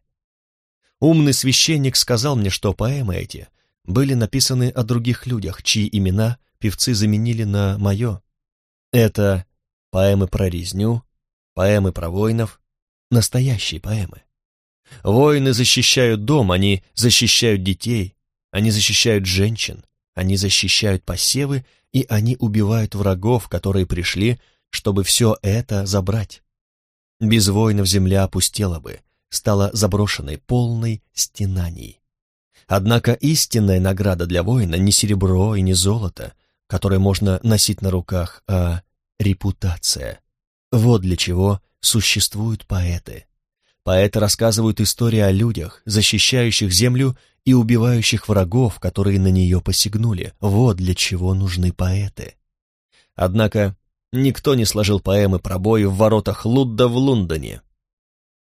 Умный священник сказал мне, что поэмы эти были написаны о других людях, чьи имена певцы заменили на мое. Это поэмы про резню, поэмы про воинов, настоящие поэмы. Воины защищают дом, они защищают детей, они защищают женщин, они защищают посевы, и они убивают врагов, которые пришли, чтобы все это забрать. Без воинов земля опустела бы, стала заброшенной, полной стенаний. Однако истинная награда для воина не серебро и не золото, которое можно носить на руках, а репутация. Вот для чего существуют поэты. Поэты рассказывают истории о людях, защищающих землю и убивающих врагов, которые на нее посягнули. Вот для чего нужны поэты. Однако никто не сложил поэмы про бой в воротах Лудда в Лондоне.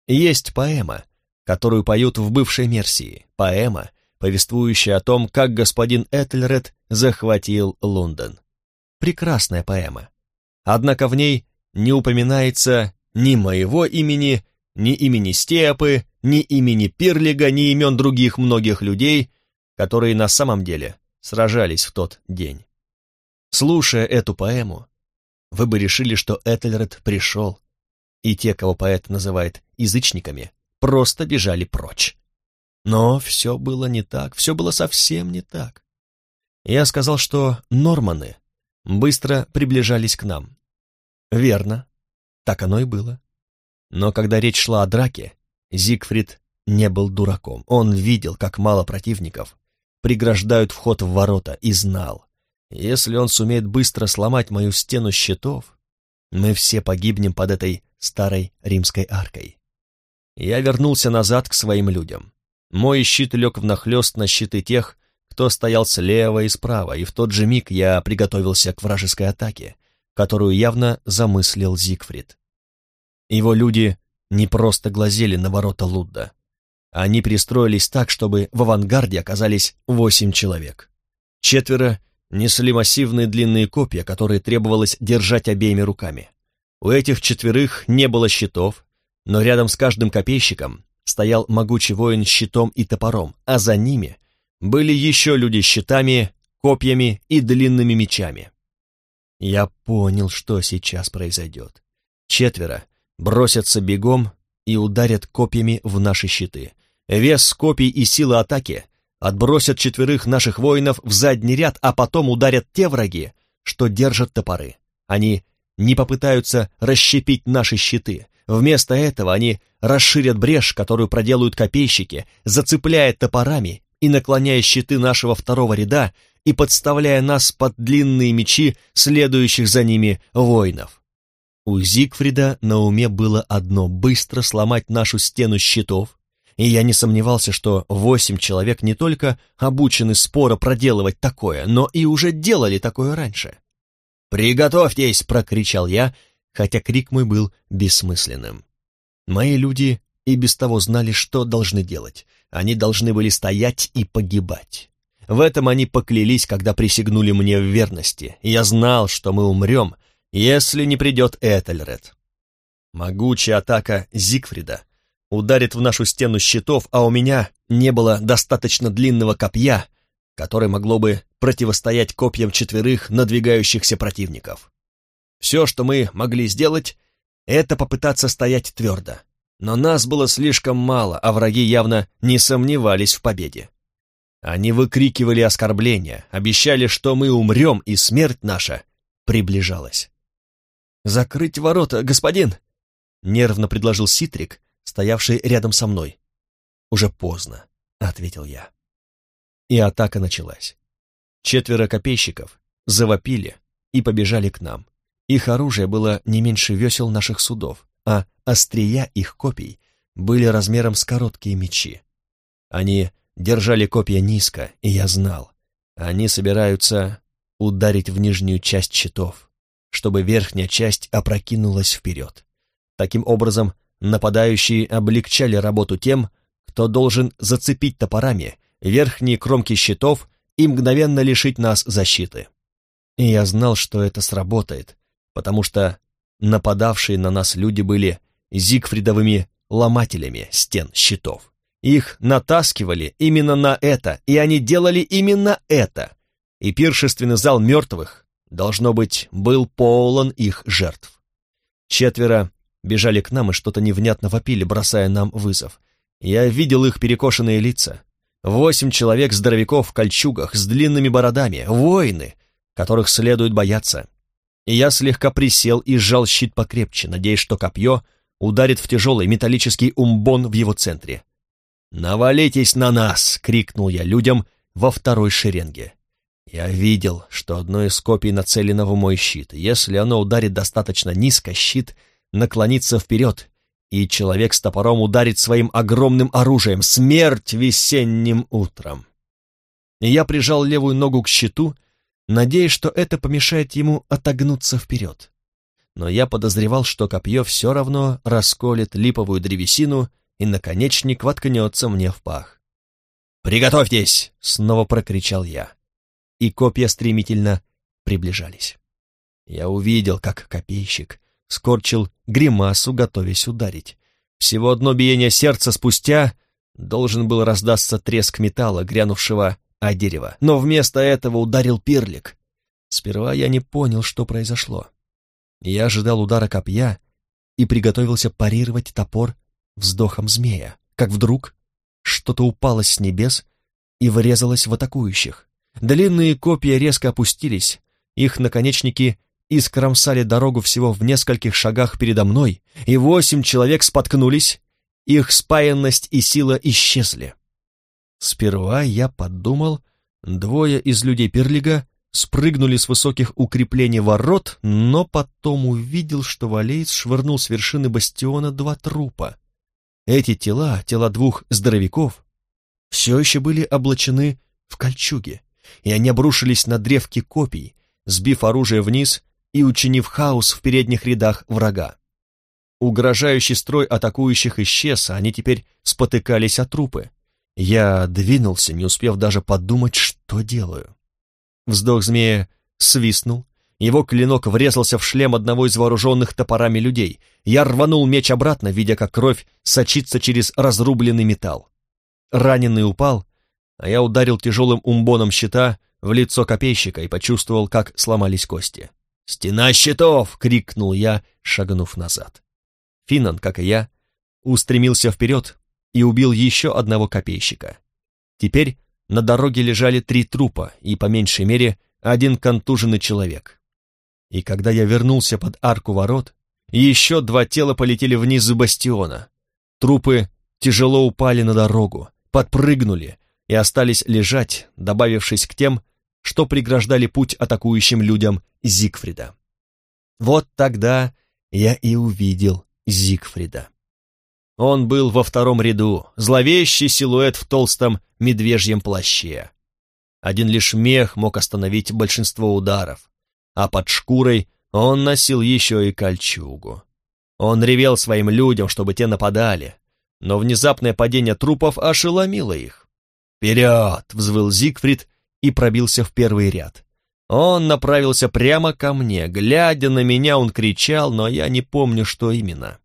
Есть поэма, которую поют в бывшей Мерсии, поэма, повествующая о том, как господин Этельред захватил Лондон. Прекрасная поэма. Однако в ней не упоминается ни моего имени, ни имени Степы, ни имени Пирлига, ни имен других многих людей, которые на самом деле сражались в тот день. Слушая эту поэму, вы бы решили, что Этельред пришел, и те, кого поэт называет язычниками, просто бежали прочь. Но все было не так, все было совсем не так. Я сказал, что норманы быстро приближались к нам. Верно, так оно и было. Но когда речь шла о драке, Зигфрид не был дураком. Он видел, как мало противников преграждают вход в ворота, и знал, если он сумеет быстро сломать мою стену щитов, мы все погибнем под этой старой римской аркой. Я вернулся назад к своим людям. Мой щит лег внахлёст на щиты тех, кто стоял слева и справа, и в тот же миг я приготовился к вражеской атаке, которую явно замыслил Зигфрид. Его люди не просто глазели на ворота Лудда. Они пристроились так, чтобы в авангарде оказались восемь человек. Четверо несли массивные длинные копья, которые требовалось держать обеими руками. У этих четверых не было щитов, но рядом с каждым копейщиком стоял могучий воин с щитом и топором, а за ними были еще люди с щитами, копьями и длинными мечами. Я понял, что сейчас произойдет. Четверо бросятся бегом и ударят копьями в наши щиты. Вес копий и сила атаки отбросят четверых наших воинов в задний ряд, а потом ударят те враги, что держат топоры. Они не попытаются расщепить наши щиты. Вместо этого они расширят брешь, которую проделают копейщики, зацепляя топорами и наклоняя щиты нашего второго ряда и подставляя нас под длинные мечи следующих за ними воинов. У Зигфрида на уме было одно — быстро сломать нашу стену щитов, и я не сомневался, что восемь человек не только обучены споро проделывать такое, но и уже делали такое раньше. «Приготовьтесь!» — прокричал я, хотя крик мой был бессмысленным. Мои люди и без того знали, что должны делать. Они должны были стоять и погибать. В этом они поклялись, когда присягнули мне в верности. Я знал, что мы умрем, если не придет Этельред. Могучая атака Зигфрида ударит в нашу стену щитов, а у меня не было достаточно длинного копья, которое могло бы противостоять копьям четверых надвигающихся противников. Все, что мы могли сделать, это попытаться стоять твердо. Но нас было слишком мало, а враги явно не сомневались в победе. Они выкрикивали оскорбления, обещали, что мы умрем, и смерть наша приближалась. «Закрыть ворота, господин!» — нервно предложил Ситрик, стоявший рядом со мной. «Уже поздно», — ответил я. И атака началась. Четверо копейщиков завопили и побежали к нам. Их оружие было не меньше весел наших судов, а острия их копий были размером с короткие мечи. Они держали копья низко, и я знал, они собираются ударить в нижнюю часть щитов, чтобы верхняя часть опрокинулась вперед. Таким образом, нападающие облегчали работу тем, кто должен зацепить топорами верхние кромки щитов и мгновенно лишить нас защиты. И я знал, что это сработает, потому что нападавшие на нас люди были Зигфридовыми ломателями стен щитов. Их натаскивали именно на это, и они делали именно это. И пиршественный зал мертвых, должно быть, был полон их жертв. Четверо бежали к нам и что-то невнятно вопили, бросая нам вызов. Я видел их перекошенные лица. Восемь человек-здоровяков в кольчугах, с длинными бородами, воины, которых следует бояться. Я слегка присел и сжал щит покрепче, надеясь, что копье — ударит в тяжелый металлический умбон в его центре. «Навалитесь на нас!» — крикнул я людям во второй шеренге. Я видел, что одно из копий нацелено в мой щит. Если оно ударит достаточно низко, щит наклонится вперед, и человек с топором ударит своим огромным оружием. Смерть весенним утром. Я прижал левую ногу к щиту, надеясь, что это помешает ему отогнуться вперед но я подозревал, что копье все равно расколет липовую древесину, и наконечник воткнется мне в пах. «Приготовьтесь!» — снова прокричал я. И копья стремительно приближались. Я увидел, как копейщик скорчил гримасу, готовясь ударить. Всего одно биение сердца спустя должен был раздаться треск металла, грянувшего о дерево, но вместо этого ударил пирлик. Сперва я не понял, что произошло. Я ожидал удара копья и приготовился парировать топор вздохом змея, как вдруг что-то упало с небес и врезалось в атакующих. Длинные копья резко опустились, их наконечники искромсали дорогу всего в нескольких шагах передо мной, и восемь человек споткнулись, их спаянность и сила исчезли. Сперва я подумал, двое из людей Перлига спрыгнули с высоких укреплений ворот, но потом увидел, что Валейц швырнул с вершины бастиона два трупа. Эти тела, тела двух здоровяков, все еще были облачены в кольчуге, и они обрушились на древки копий, сбив оружие вниз и учинив хаос в передних рядах врага. Угрожающий строй атакующих исчез, а они теперь спотыкались о трупы. Я двинулся, не успев даже подумать, что делаю. Вздох змея свистнул, его клинок врезался в шлем одного из вооруженных топорами людей. Я рванул меч обратно, видя, как кровь сочится через разрубленный металл. Раненый упал, а я ударил тяжелым умбоном щита в лицо копейщика и почувствовал, как сломались кости. «Стена щитов!» — крикнул я, шагнув назад. Финнан, как и я, устремился вперед и убил еще одного копейщика. Теперь на дороге лежали три трупа и, по меньшей мере, один контуженный человек. И когда я вернулся под арку ворот, еще два тела полетели вниз из бастиона. Трупы тяжело упали на дорогу, подпрыгнули и остались лежать, добавившись к тем, что преграждали путь атакующим людям Зигфрида. Вот тогда я и увидел Зигфрида. Он был во втором ряду, зловещий силуэт в толстом медвежьем плаще. Один лишь мех мог остановить большинство ударов, а под шкурой он носил еще и кольчугу. Он ревел своим людям, чтобы те нападали, но внезапное падение трупов ошеломило их. «Вперед!» — взвыл Зигфрид и пробился в первый ряд. Он направился прямо ко мне. Глядя на меня, он кричал, но я не помню, что именно.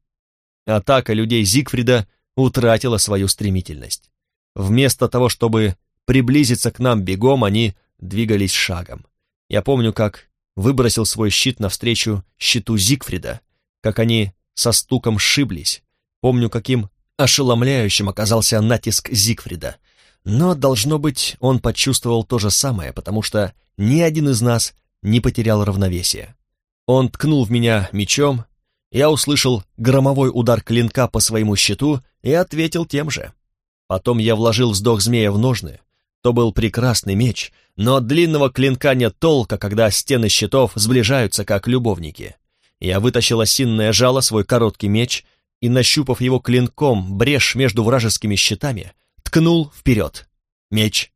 Атака людей Зигфрида утратила свою стремительность. Вместо того, чтобы приблизиться к нам бегом, они двигались шагом. Я помню, как выбросил свой щит навстречу щиту Зигфрида, как они со стуком сшиблись. Помню, каким ошеломляющим оказался натиск Зигфрида. Но, должно быть, он почувствовал то же самое, потому что ни один из нас не потерял равновесие. Он ткнул в меня мечом, я услышал громовой удар клинка по своему щиту и ответил тем же. Потом я вложил вздох змея в ножны. То был прекрасный меч, но от длинного клинка нет толка, когда стены щитов сближаются, как любовники. Я вытащил осинное жало, свой короткий меч, и, нащупав его клинком брешь между вражескими щитами, ткнул вперед. Меч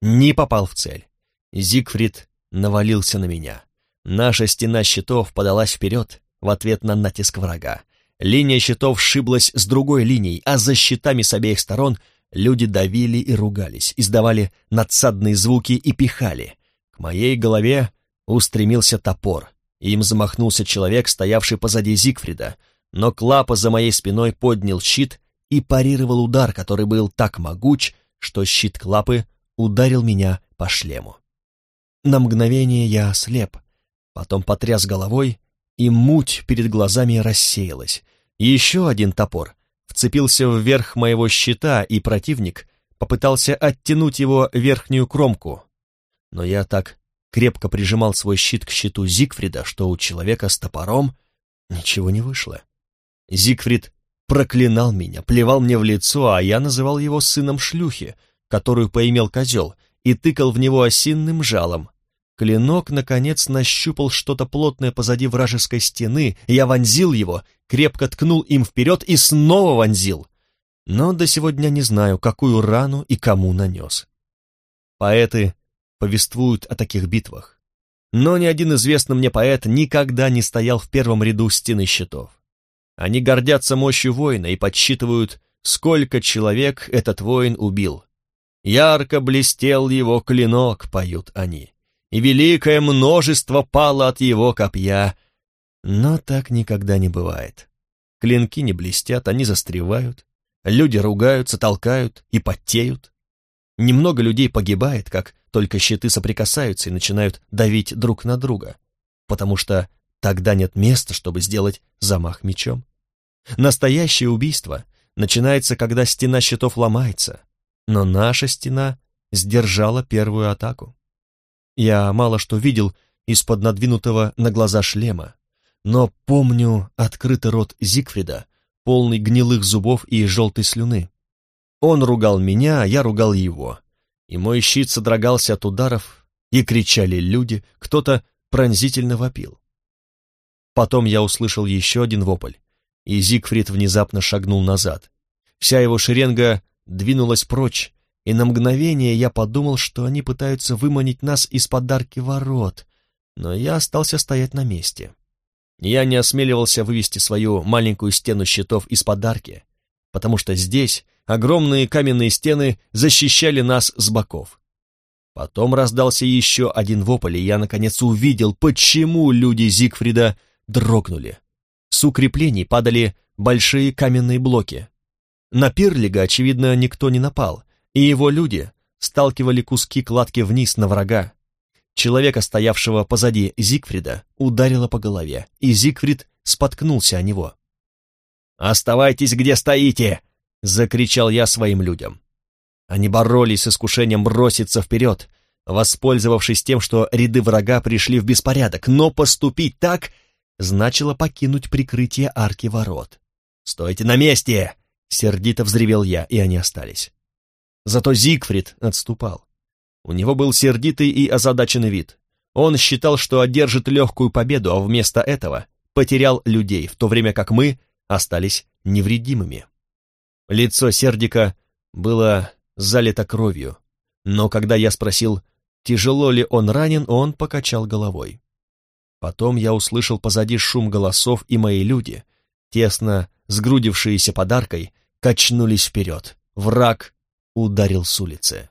не попал в цель. Зигфрид навалился на меня. Наша стена щитов подалась вперед в ответ на натиск врага. Линия щитов сшиблась с другой линией, а за щитами с обеих сторон люди давили и ругались, издавали надсадные звуки и пихали. К моей голове устремился топор. Им замахнулся человек, стоявший позади Зигфрида, но Клапа за моей спиной поднял щит и парировал удар, который был так могуч, что щит Клапы ударил меня по шлему. На мгновение я ослеп, потом потряс головой, и муть перед глазами рассеялась. Еще один топор вцепился вверх моего щита, и противник попытался оттянуть его верхнюю кромку. Но я так крепко прижимал свой щит к щиту Зигфрида, что у человека с топором ничего не вышло. Зигфрид проклинал меня, плевал мне в лицо, а я называл его сыном шлюхи, которую поимел козел, и тыкал в него осинным жалом. Клинок, наконец, нащупал что-то плотное позади вражеской стены, я вонзил его, крепко ткнул им вперед и снова вонзил. Но до сегодня не знаю, какую рану и кому нанес. Поэты повествуют о таких битвах. Но ни один известный мне поэт никогда не стоял в первом ряду стены щитов. Они гордятся мощью воина и подсчитывают, сколько человек этот воин убил. Ярко блестел его клинок, поют они, и великое множество пало от его копья. Но так никогда не бывает. Клинки не блестят, они застревают, люди ругаются, толкают и потеют. Немного людей погибает, как только щиты соприкасаются и начинают давить друг на друга, потому что Тогда нет места, чтобы сделать замах мечом. Настоящее убийство начинается, когда стена щитов ломается, но наша стена сдержала первую атаку. Я мало что видел из-под надвинутого на глаза шлема, но помню открытый рот Зигфрида, полный гнилых зубов и желтой слюны. Он ругал меня, а я ругал его, и мой щит содрогался от ударов, и кричали люди, кто-то пронзительно вопил. Потом я услышал еще один вопль, и Зигфрид внезапно шагнул назад. Вся его шеренга двинулась прочь, и на мгновение я подумал, что они пытаются выманить нас из подарки ворот, но я остался стоять на месте. Я не осмеливался вывести свою маленькую стену щитов из подарки, потому что здесь огромные каменные стены защищали нас с боков. Потом раздался еще один вопль, и я наконец увидел, почему люди Зигфрида дрогнули. С укреплений падали большие каменные блоки. На Пирлига, очевидно, никто не напал, и его люди сталкивали куски кладки вниз на врага. Человека, стоявшего позади Зигфрида, ударило по голове, и Зигфрид споткнулся о него. «Оставайтесь, где стоите!» — закричал я своим людям. Они боролись с искушением броситься вперед, воспользовавшись тем, что ряды врага пришли в беспорядок, но поступить так значило покинуть прикрытие арки ворот. «Стойте на месте!» — сердито взревел я, и они остались. Зато Зигфрид отступал. У него был сердитый и озадаченный вид. Он считал, что одержит легкую победу, а вместо этого потерял людей, в то время как мы остались невредимыми. Лицо Сердика было залито кровью, но когда я спросил, тяжело ли он ранен, он покачал головой. Потом я услышал позади шум голосов, и мои люди, тесно сгрудившиеся подаркой, качнулись вперед. Враг ударил с улицы.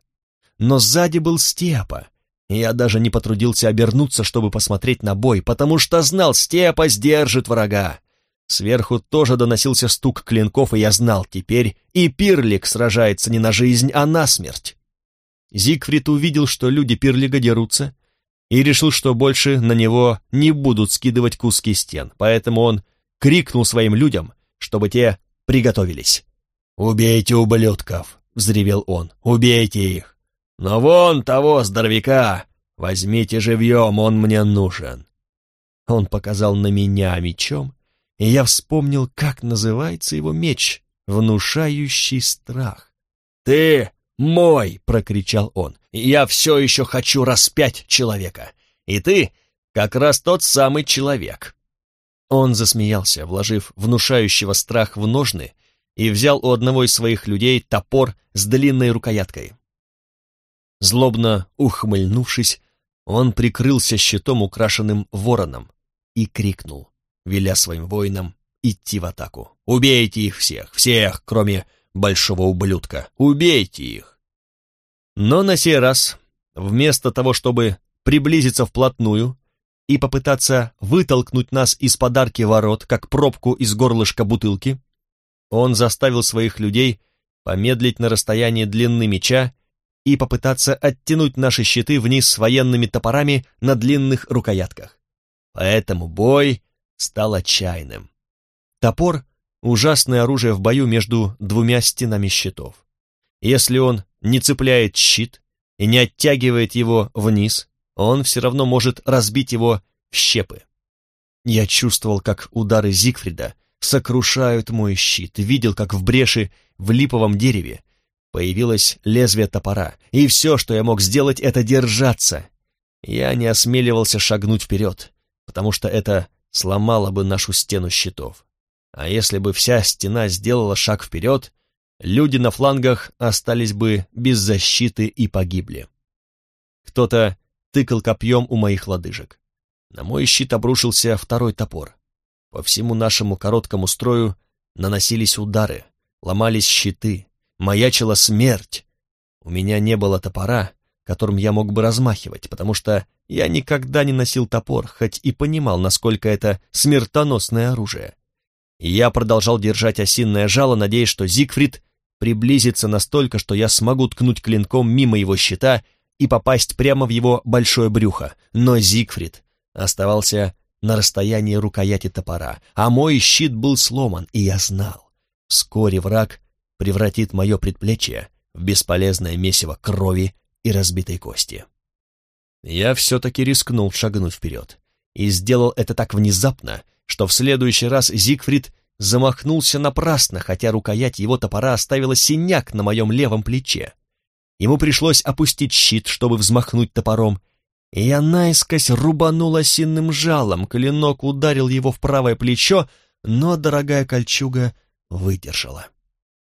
Но сзади был Степа. Я даже не потрудился обернуться, чтобы посмотреть на бой, потому что знал, Степа сдержит врага. Сверху тоже доносился стук клинков, и я знал теперь, и Пирлик сражается не на жизнь, а на смерть. Зигфрид увидел, что люди Пирлига дерутся, и решил, что больше на него не будут скидывать куски стен, поэтому он крикнул своим людям, чтобы те приготовились. «Убейте ублюдков!» — взревел он. «Убейте их! Но вон того здоровяка! Возьмите живьем, он мне нужен!» Он показал на меня мечом, и я вспомнил, как называется его меч, внушающий страх. «Ты мой!» — прокричал он. «Я все еще хочу распять человека, и ты как раз тот самый человек!» Он засмеялся, вложив внушающего страх в ножны и взял у одного из своих людей топор с длинной рукояткой. Злобно ухмыльнувшись, он прикрылся щитом, украшенным вороном, и крикнул, веля своим воинам идти в атаку. «Убейте их всех, всех, кроме большого ублюдка! Убейте их!» Но на сей раз, вместо того, чтобы приблизиться вплотную и попытаться вытолкнуть нас из подарки ворот, как пробку из горлышка бутылки, он заставил своих людей помедлить на расстоянии длины меча и попытаться оттянуть наши щиты вниз с военными топорами на длинных рукоятках. Поэтому бой стал отчаянным. Топор — ужасное оружие в бою между двумя стенами щитов. Если он не цепляет щит и не оттягивает его вниз, он все равно может разбить его в щепы. Я чувствовал, как удары Зигфрида сокрушают мой щит, видел, как в бреши в липовом дереве появилось лезвие топора, и все, что я мог сделать, это держаться. Я не осмеливался шагнуть вперед, потому что это сломало бы нашу стену щитов. А если бы вся стена сделала шаг вперед, люди на флангах остались бы без защиты и погибли. Кто-то тыкал копьем у моих лодыжек. На мой щит обрушился второй топор. По всему нашему короткому строю наносились удары, ломались щиты, маячила смерть. У меня не было топора, которым я мог бы размахивать, потому что я никогда не носил топор, хоть и понимал, насколько это смертоносное оружие. Я продолжал держать осинное жало, надеясь, что Зигфрид приблизится настолько, что я смогу ткнуть клинком мимо его щита и попасть прямо в его большое брюхо. Но Зигфрид оставался на расстоянии рукояти топора, а мой щит был сломан, и я знал, вскоре враг превратит мое предплечье в бесполезное месиво крови и разбитой кости. Я все-таки рискнул шагнуть вперед, и сделал это так внезапно, что в следующий раз Зигфрид замахнулся напрасно, хотя рукоять его топора оставила синяк на моем левом плече. Ему пришлось опустить щит, чтобы взмахнуть топором, я наискось рубанул осинным жалом, клинок ударил его в правое плечо, но дорогая кольчуга выдержала.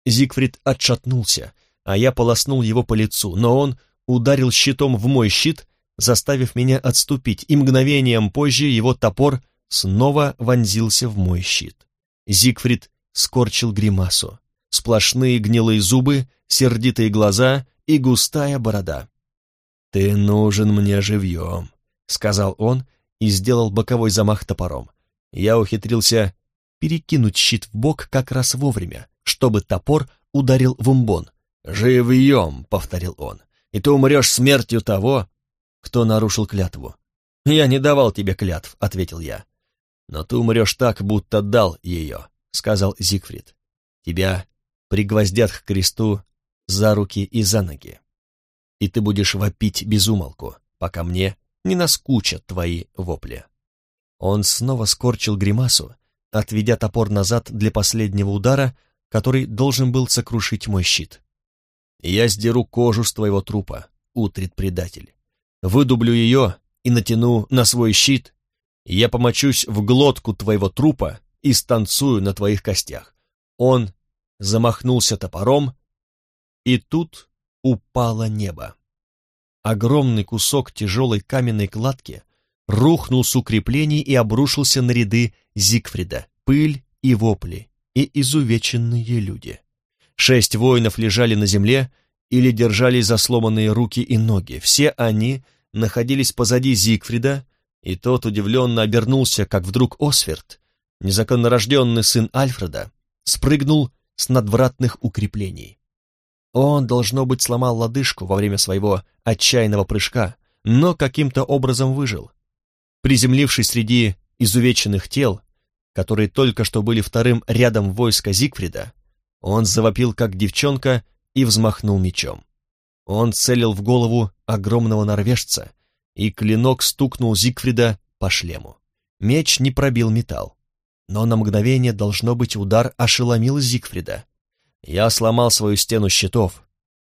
Зигфрид отшатнулся, а я полоснул его по лицу, но он ударил щитом в мой щит, заставив меня отступить, и мгновением позже его топор снова вонзился в мой щит. Зигфрид скорчил гримасу. Сплошные гнилые зубы, сердитые глаза и густая борода. «Ты нужен мне живьем», — сказал он и сделал боковой замах топором. Я ухитрился перекинуть щит в бок как раз вовремя, чтобы топор ударил в умбон. «Живьем», — повторил он, — «и ты умрешь смертью того, кто нарушил клятву». «Я не давал тебе клятв», — ответил я. «Но ты умрешь так, будто дал ее», — сказал Зигфрид. «Тебя пригвоздят к кресту за руки и за ноги, и ты будешь вопить без умолку, пока мне не наскучат твои вопли». Он снова скорчил гримасу, отведя топор назад для последнего удара, который должен был сокрушить мой щит. «Я сдеру кожу с твоего трупа, утрит предатель. Выдублю ее и натяну на свой щит. Я помочусь в глотку твоего трупа и станцую на твоих костях». Он замахнулся топором, и тут упало небо. Огромный кусок тяжелой каменной кладки рухнул с укреплений и обрушился на ряды Зигфрида, пыль и вопли, и изувеченные люди. Шесть воинов лежали на земле или держались за сломанные руки и ноги. Все они находились позади Зигфрида, и тот удивленно обернулся, как вдруг Осверт, незаконнорожденный сын Альфреда, спрыгнул с надвратных укреплений. Он, должно быть, сломал лодыжку во время своего отчаянного прыжка, но каким-то образом выжил. Приземлившись среди изувеченных тел, которые только что были вторым рядом войска Зигфрида, он завопил, как девчонка, и взмахнул мечом. Он целил в голову огромного норвежца, и клинок стукнул Зигфрида по шлему. Меч не пробил металл, но на мгновение, должно быть, удар ошеломил Зигфрида. Я сломал свою стену щитов,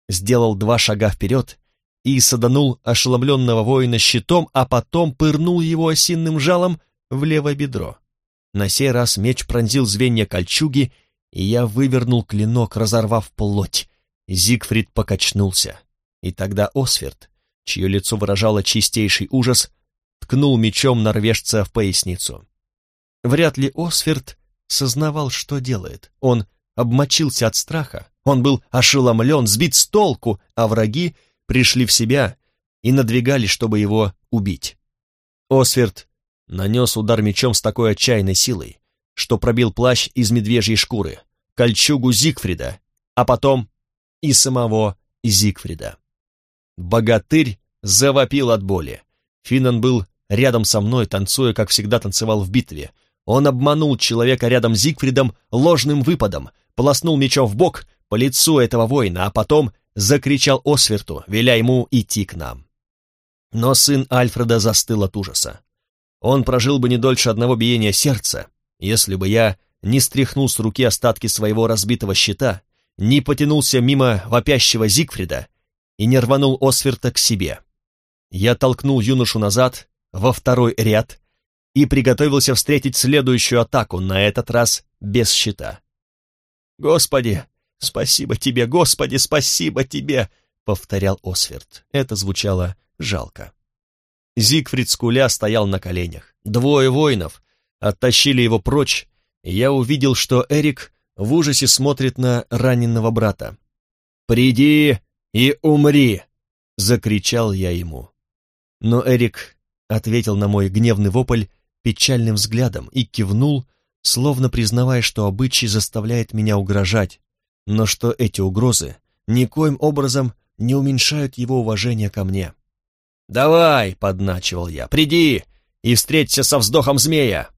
сделал два шага вперед и саданул ошеломленного воина щитом, а потом пырнул его осинным жалом в левое бедро. На сей раз меч пронзил звенья кольчуги, и я вывернул клинок, разорвав плоть. Зигфрид покачнулся, и тогда Осферд, чье лицо выражало чистейший ужас, ткнул мечом норвежца в поясницу. Вряд ли Осферд сознавал, что делает. Он обмочился от страха, он был ошеломлен, сбит с толку, а враги пришли в себя и надвигались, чтобы его убить. Осверд нанес удар мечом с такой отчаянной силой, что пробил плащ из медвежьей шкуры, кольчугу Зигфрида, а потом и самого Зигфрида. Богатырь завопил от боли. Финнан был рядом со мной, танцуя, как всегда танцевал в битве. Он обманул человека рядом с Зигфридом ложным выпадом, полоснул мечом в бок по лицу этого воина, а потом закричал Осверту, веля ему идти к нам. Но сын Альфреда застыл от ужаса. Он прожил бы не дольше одного биения сердца, если бы я не стряхнул с руки остатки своего разбитого щита, не потянулся мимо вопящего Зигфрида и не рванул Осверта к себе. Я толкнул юношу назад, во второй ряд, и приготовился встретить следующую атаку, на этот раз без щита. «Господи, спасибо тебе, Господи, спасибо тебе!» — повторял Осверт. Это звучало жалко. Зигфрид Скуля стоял на коленях. Двое воинов оттащили его прочь, и я увидел, что Эрик в ужасе смотрит на раненого брата. «Приди и умри!» — закричал я ему. Но Эрик ответил на мой гневный вопль печальным взглядом и кивнул, словно признавая, что обычай заставляет меня угрожать, но что эти угрозы никоим образом не уменьшают его уважения ко мне. «Давай!» — подначивал я. «Приди и встреться со вздохом змея!»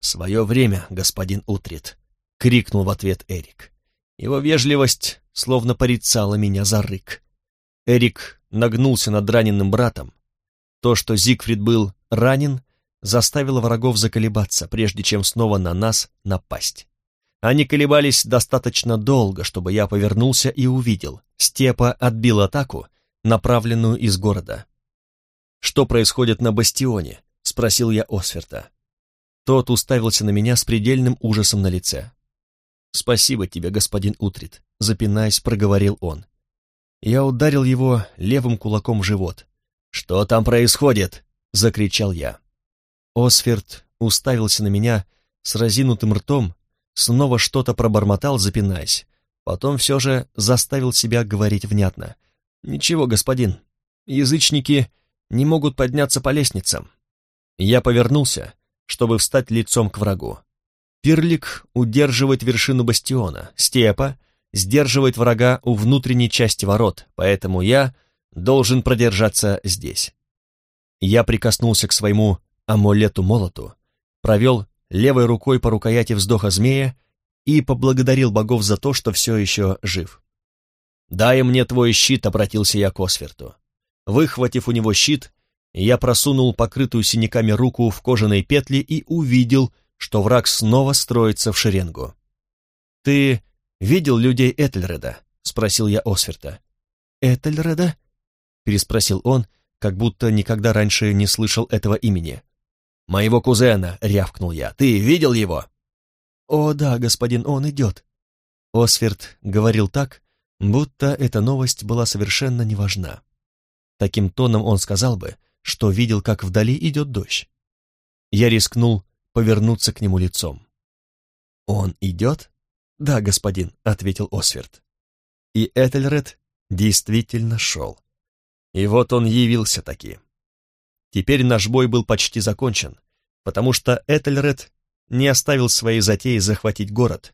«Свое время, господин Утрит!» — крикнул в ответ Эрик. Его вежливость словно порицала меня за рык. Эрик нагнулся над раненым братом. То, что Зигфрид был ранен, заставило врагов заколебаться, прежде чем снова на нас напасть. Они колебались достаточно долго, чтобы я повернулся и увидел. Степа отбил атаку, направленную из города. «Что происходит на бастионе?» — спросил я Осферта. Тот уставился на меня с предельным ужасом на лице. «Спасибо тебе, господин Утрит. запинаясь, проговорил он. Я ударил его левым кулаком в живот. «Что там происходит?» — закричал я. Осферд уставился на меня с разинутым ртом, снова что-то пробормотал, запинаясь. Потом все же заставил себя говорить внятно. «Ничего, господин, язычники не могут подняться по лестницам». Я повернулся, чтобы встать лицом к врагу. Пирлик удерживает вершину бастиона, Степа сдерживает врага у внутренней части ворот, поэтому я должен продержаться здесь. Я прикоснулся к своему амулету-молоту, провел левой рукой по рукояти вздоха змея и поблагодарил богов за то, что все еще жив. «Дай мне твой щит», — обратился я к Осверту. Выхватив у него щит, я просунул покрытую синяками руку в кожаные петли и увидел, что враг снова строится в шеренгу. «Ты видел людей Этельреда?» — спросил я Осверта. «Этельреда?» — переспросил он, как будто никогда раньше не слышал этого имени. «Моего кузена», — рявкнул я. «Ты видел его?» «О, да, господин, он идет». Осверт говорил так, будто эта новость была совершенно неважна. Таким тоном он сказал бы, что видел, как вдали идет дождь. Я рискнул повернуться к нему лицом. «Он идет?» «Да, господин», — ответил Осверт. И Этельред действительно шел. И вот он явился таки. Теперь наш бой был почти закончен, потому что Этельред не оставил своей затеи захватить город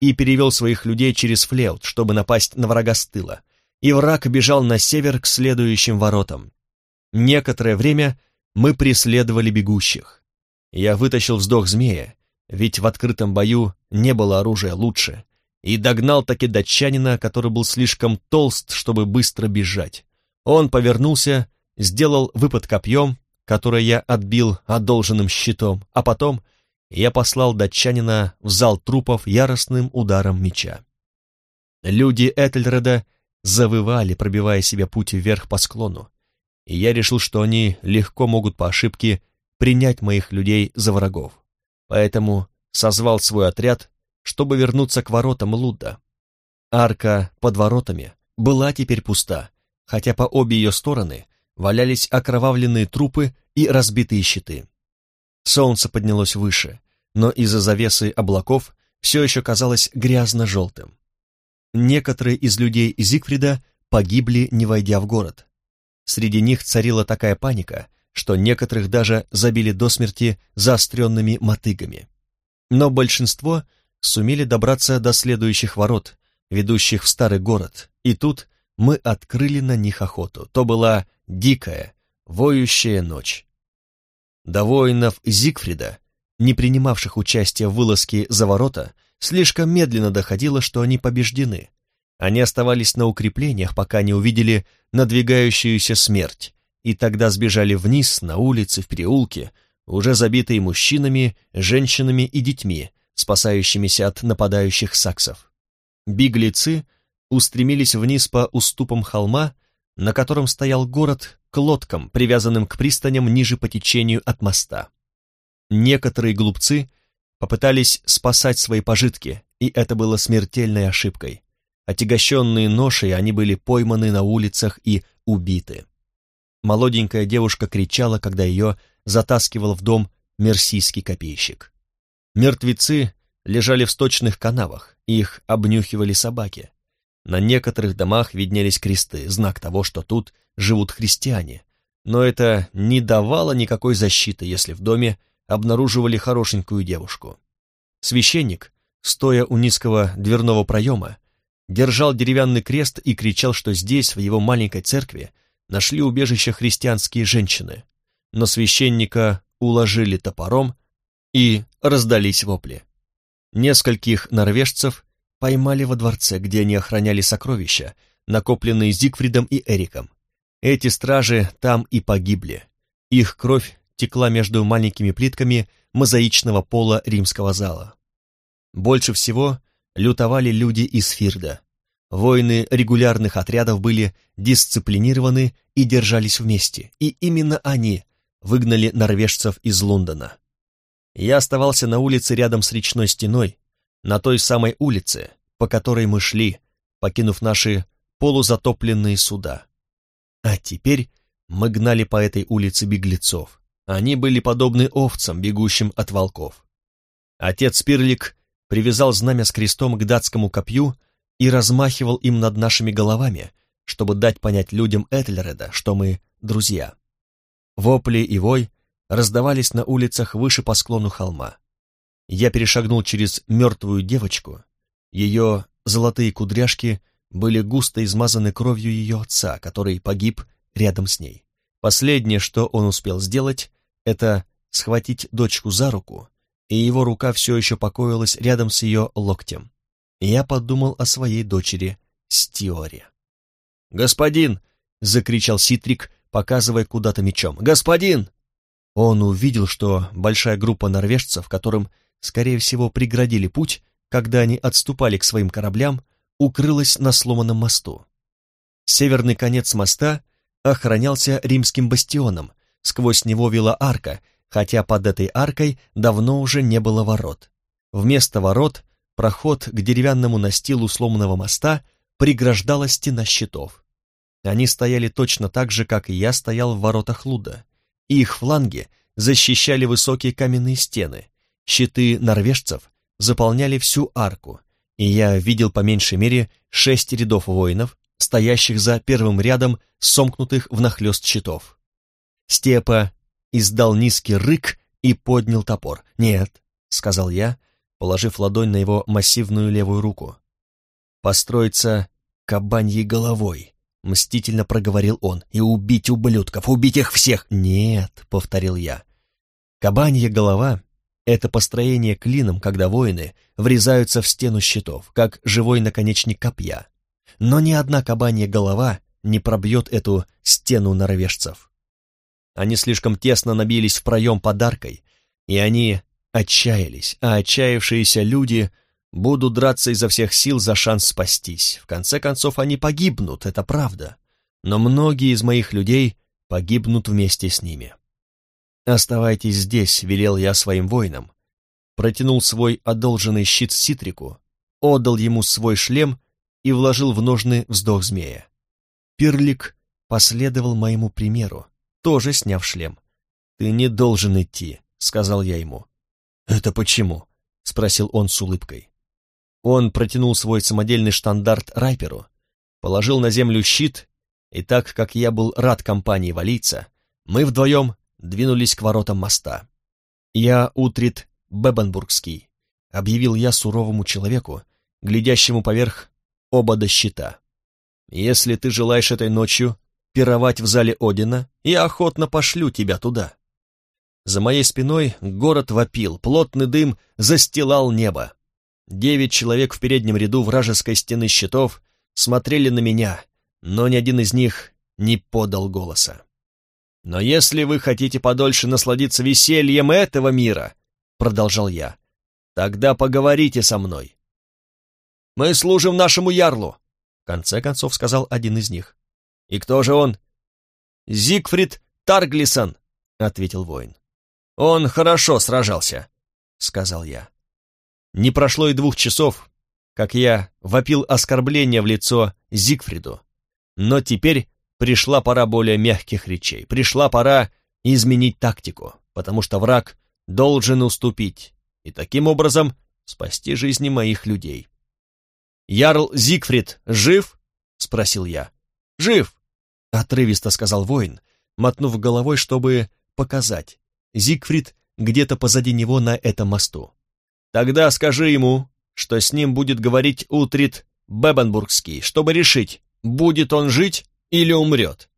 и перевел своих людей через Флеут, чтобы напасть на врага с тыла, и враг бежал на север к следующим воротам. Некоторое время мы преследовали бегущих. Я вытащил вздох змея, ведь в открытом бою не было оружия лучше, и догнал таки датчанина, который был слишком толст, чтобы быстро бежать. Он повернулся, сделал выпад копьем, которое я отбил одолженным щитом, а потом я послал датчанина в зал трупов яростным ударом меча. Люди Этельреда завывали, пробивая себе путь вверх по склону, и я решил, что они легко могут по ошибке принять моих людей за врагов. Поэтому созвал свой отряд, чтобы вернуться к воротам Лудда. Арка под воротами была теперь пуста, хотя по обе ее стороны валялись окровавленные трупы и разбитые щиты. Солнце поднялось выше, но из-за завесы облаков все еще казалось грязно-желтым. Некоторые из людей Зигфрида погибли, не войдя в город. Среди них царила такая паника, что некоторых даже забили до смерти заостренными мотыгами. Но большинство сумели добраться до следующих ворот, ведущих в старый город, и тут мы открыли на них охоту. То была дикая, воющая ночь. До воинов Зигфрида, не принимавших участия в вылазке за ворота, слишком медленно доходило, что они побеждены. Они оставались на укреплениях, пока не увидели надвигающуюся смерть, и тогда сбежали вниз, на улице, в переулке, уже забитые мужчинами, женщинами и детьми, спасающимися от нападающих саксов. Биглицы устремились вниз по уступам холма, на котором стоял город, к лодкам, привязанным к пристаням ниже по течению от моста. Некоторые глупцы попытались спасать свои пожитки, и это было смертельной ошибкой. Отягощенные ношей, они были пойманы на улицах и убиты. Молоденькая девушка кричала, когда ее затаскивал в дом мерсийский копейщик. Мертвецы лежали в сточных канавах, их обнюхивали собаки. На некоторых домах виднелись кресты, знак того, что тут живут христиане, но это не давало никакой защиты, если в доме обнаруживали хорошенькую девушку. Священник, стоя у низкого дверного проема, держал деревянный крест и кричал, что здесь, в его маленькой церкви, нашли убежище христианские женщины, но священника уложили топором и раздались вопли. Нескольких норвежцев поймали во дворце, где они охраняли сокровища, накопленные Зигфридом и Эриком. Эти стражи там и погибли. Их кровь текла между маленькими плитками мозаичного пола римского зала. Больше всего лютовали люди из Фирда. Воины регулярных отрядов были дисциплинированы и держались вместе, и именно они выгнали норвежцев из Лондона. Я оставался на улице рядом с речной стеной, на той самой улице, по которой мы шли, покинув наши полузатопленные суда. А теперь мы гнали по этой улице беглецов. Они были подобны овцам, бегущим от волков. Отец Пирлик привязал знамя с крестом к датскому копью и размахивал им над нашими головами, чтобы дать понять людям Этельреда, что мы друзья. Вопли и вой раздавались на улицах выше по склону холма. Я перешагнул через мертвую девочку. Ее золотые кудряшки были густо измазаны кровью ее отца, который погиб рядом с ней. Последнее, что он успел сделать, это схватить дочку за руку, и его рука все еще покоилась рядом с ее локтем. Я подумал о своей дочери Стиоре. «Господин!» — закричал Ситрик, показывая куда-то мечом. «Господин!» Он увидел, что большая группа норвежцев, которым, скорее всего, преградили путь, когда они отступали к своим кораблям, укрылась на сломанном мосту. Северный конец моста охранялся римским бастионом, сквозь него вела арка, хотя под этой аркой давно уже не было ворот. Вместо ворот проход к деревянному настилу сломанного моста преграждала стена щитов. Они стояли точно так же, как и я стоял в воротах Луда, их фланги защищали высокие каменные стены. Щиты норвежцев заполняли всю арку, и я видел по меньшей мере шесть рядов воинов, стоящих за первым рядом сомкнутых внахлёст щитов. Степа издал низкий рык и поднял топор. «Нет», — сказал я, положив ладонь на его массивную левую руку. «Построиться кабаньей головой», — мстительно проговорил он, — «и убить ублюдков, убить их всех!» «Нет», — повторил я. «Кабанья голова — это построение клином, когда воины врезаются в стену щитов, как живой наконечник копья. Но ни одна кабанья голова не пробьет эту стену норвежцев. Они слишком тесно набились в проем подаркой, и они отчаялись, а отчаявшиеся люди будут драться изо всех сил за шанс спастись. В конце концов, они погибнут, это правда. Но многие из моих людей погибнут вместе с ними. «Оставайтесь здесь», — велел я своим воинам. Протянул свой одолженный щит Ситрику, отдал ему свой шлем и вложил в ножны вздох змея. Пирлик последовал моему примеру, тоже сняв шлем. «Ты не должен идти», — сказал я ему. «Это почему?» — спросил он с улыбкой. Он протянул свой самодельный штандарт Райперу, положил на землю щит, и так как я был рад компании валийца, мы вдвоем двинулись к воротам моста. «Я Утрит Бебенбургский», — объявил я суровому человеку, глядящему поверх обода щита. «Если ты желаешь этой ночью пировать в зале Одина, я охотно пошлю тебя туда». За моей спиной город вопил, плотный дым застилал небо. Девять человек в переднем ряду вражеской стены щитов смотрели на меня, но ни один из них не подал голоса. «Но если вы хотите подольше насладиться весельем этого мира», — продолжал я, — «тогда поговорите со мной». «Мы служим нашему ярлу», — в конце концов сказал один из них. «И кто же он?» «Зигфрид Тарглисон», — ответил воин. «Он хорошо сражался», — сказал я. Не прошло и двух часов, как я вопил оскорбление в лицо Зигфриду. Но теперь пришла пора более мягких речей, пришла пора изменить тактику, потому что враг должен уступить и таким образом спасти жизни моих людей. «Ярл Зигфрид жив?» — спросил я. «Жив!» — отрывисто сказал воин, мотнув головой, чтобы показать. Зигфрид где-то позади него на этом мосту. «Тогда скажи ему, что с ним будет говорить Утрит Бебенбургский, чтобы решить, будет он жить или умрет».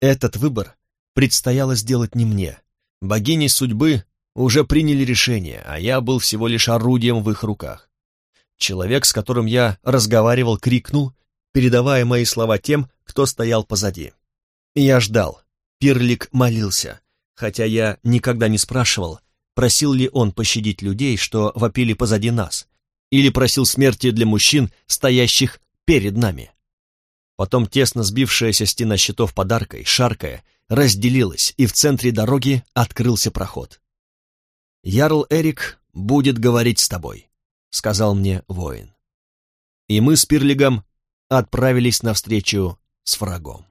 Этот выбор предстояло сделать не мне. Богини судьбы уже приняли решение, а я был всего лишь орудием в их руках. Человек, с которым я разговаривал, крикнул, передавая мои слова тем, кто стоял позади. Я ждал. Пирлик молился, хотя я никогда не спрашивал, просил ли он пощадить людей, что вопили позади нас, или просил смерти для мужчин, стоящих перед нами. Потом тесно сбившаяся стена щитов подаркой, шаркая, разделилась, и в центре дороги открылся проход. «Ярл Эрик будет говорить с тобой», — сказал мне воин. И мы с Пирлигом отправились навстречу с врагом.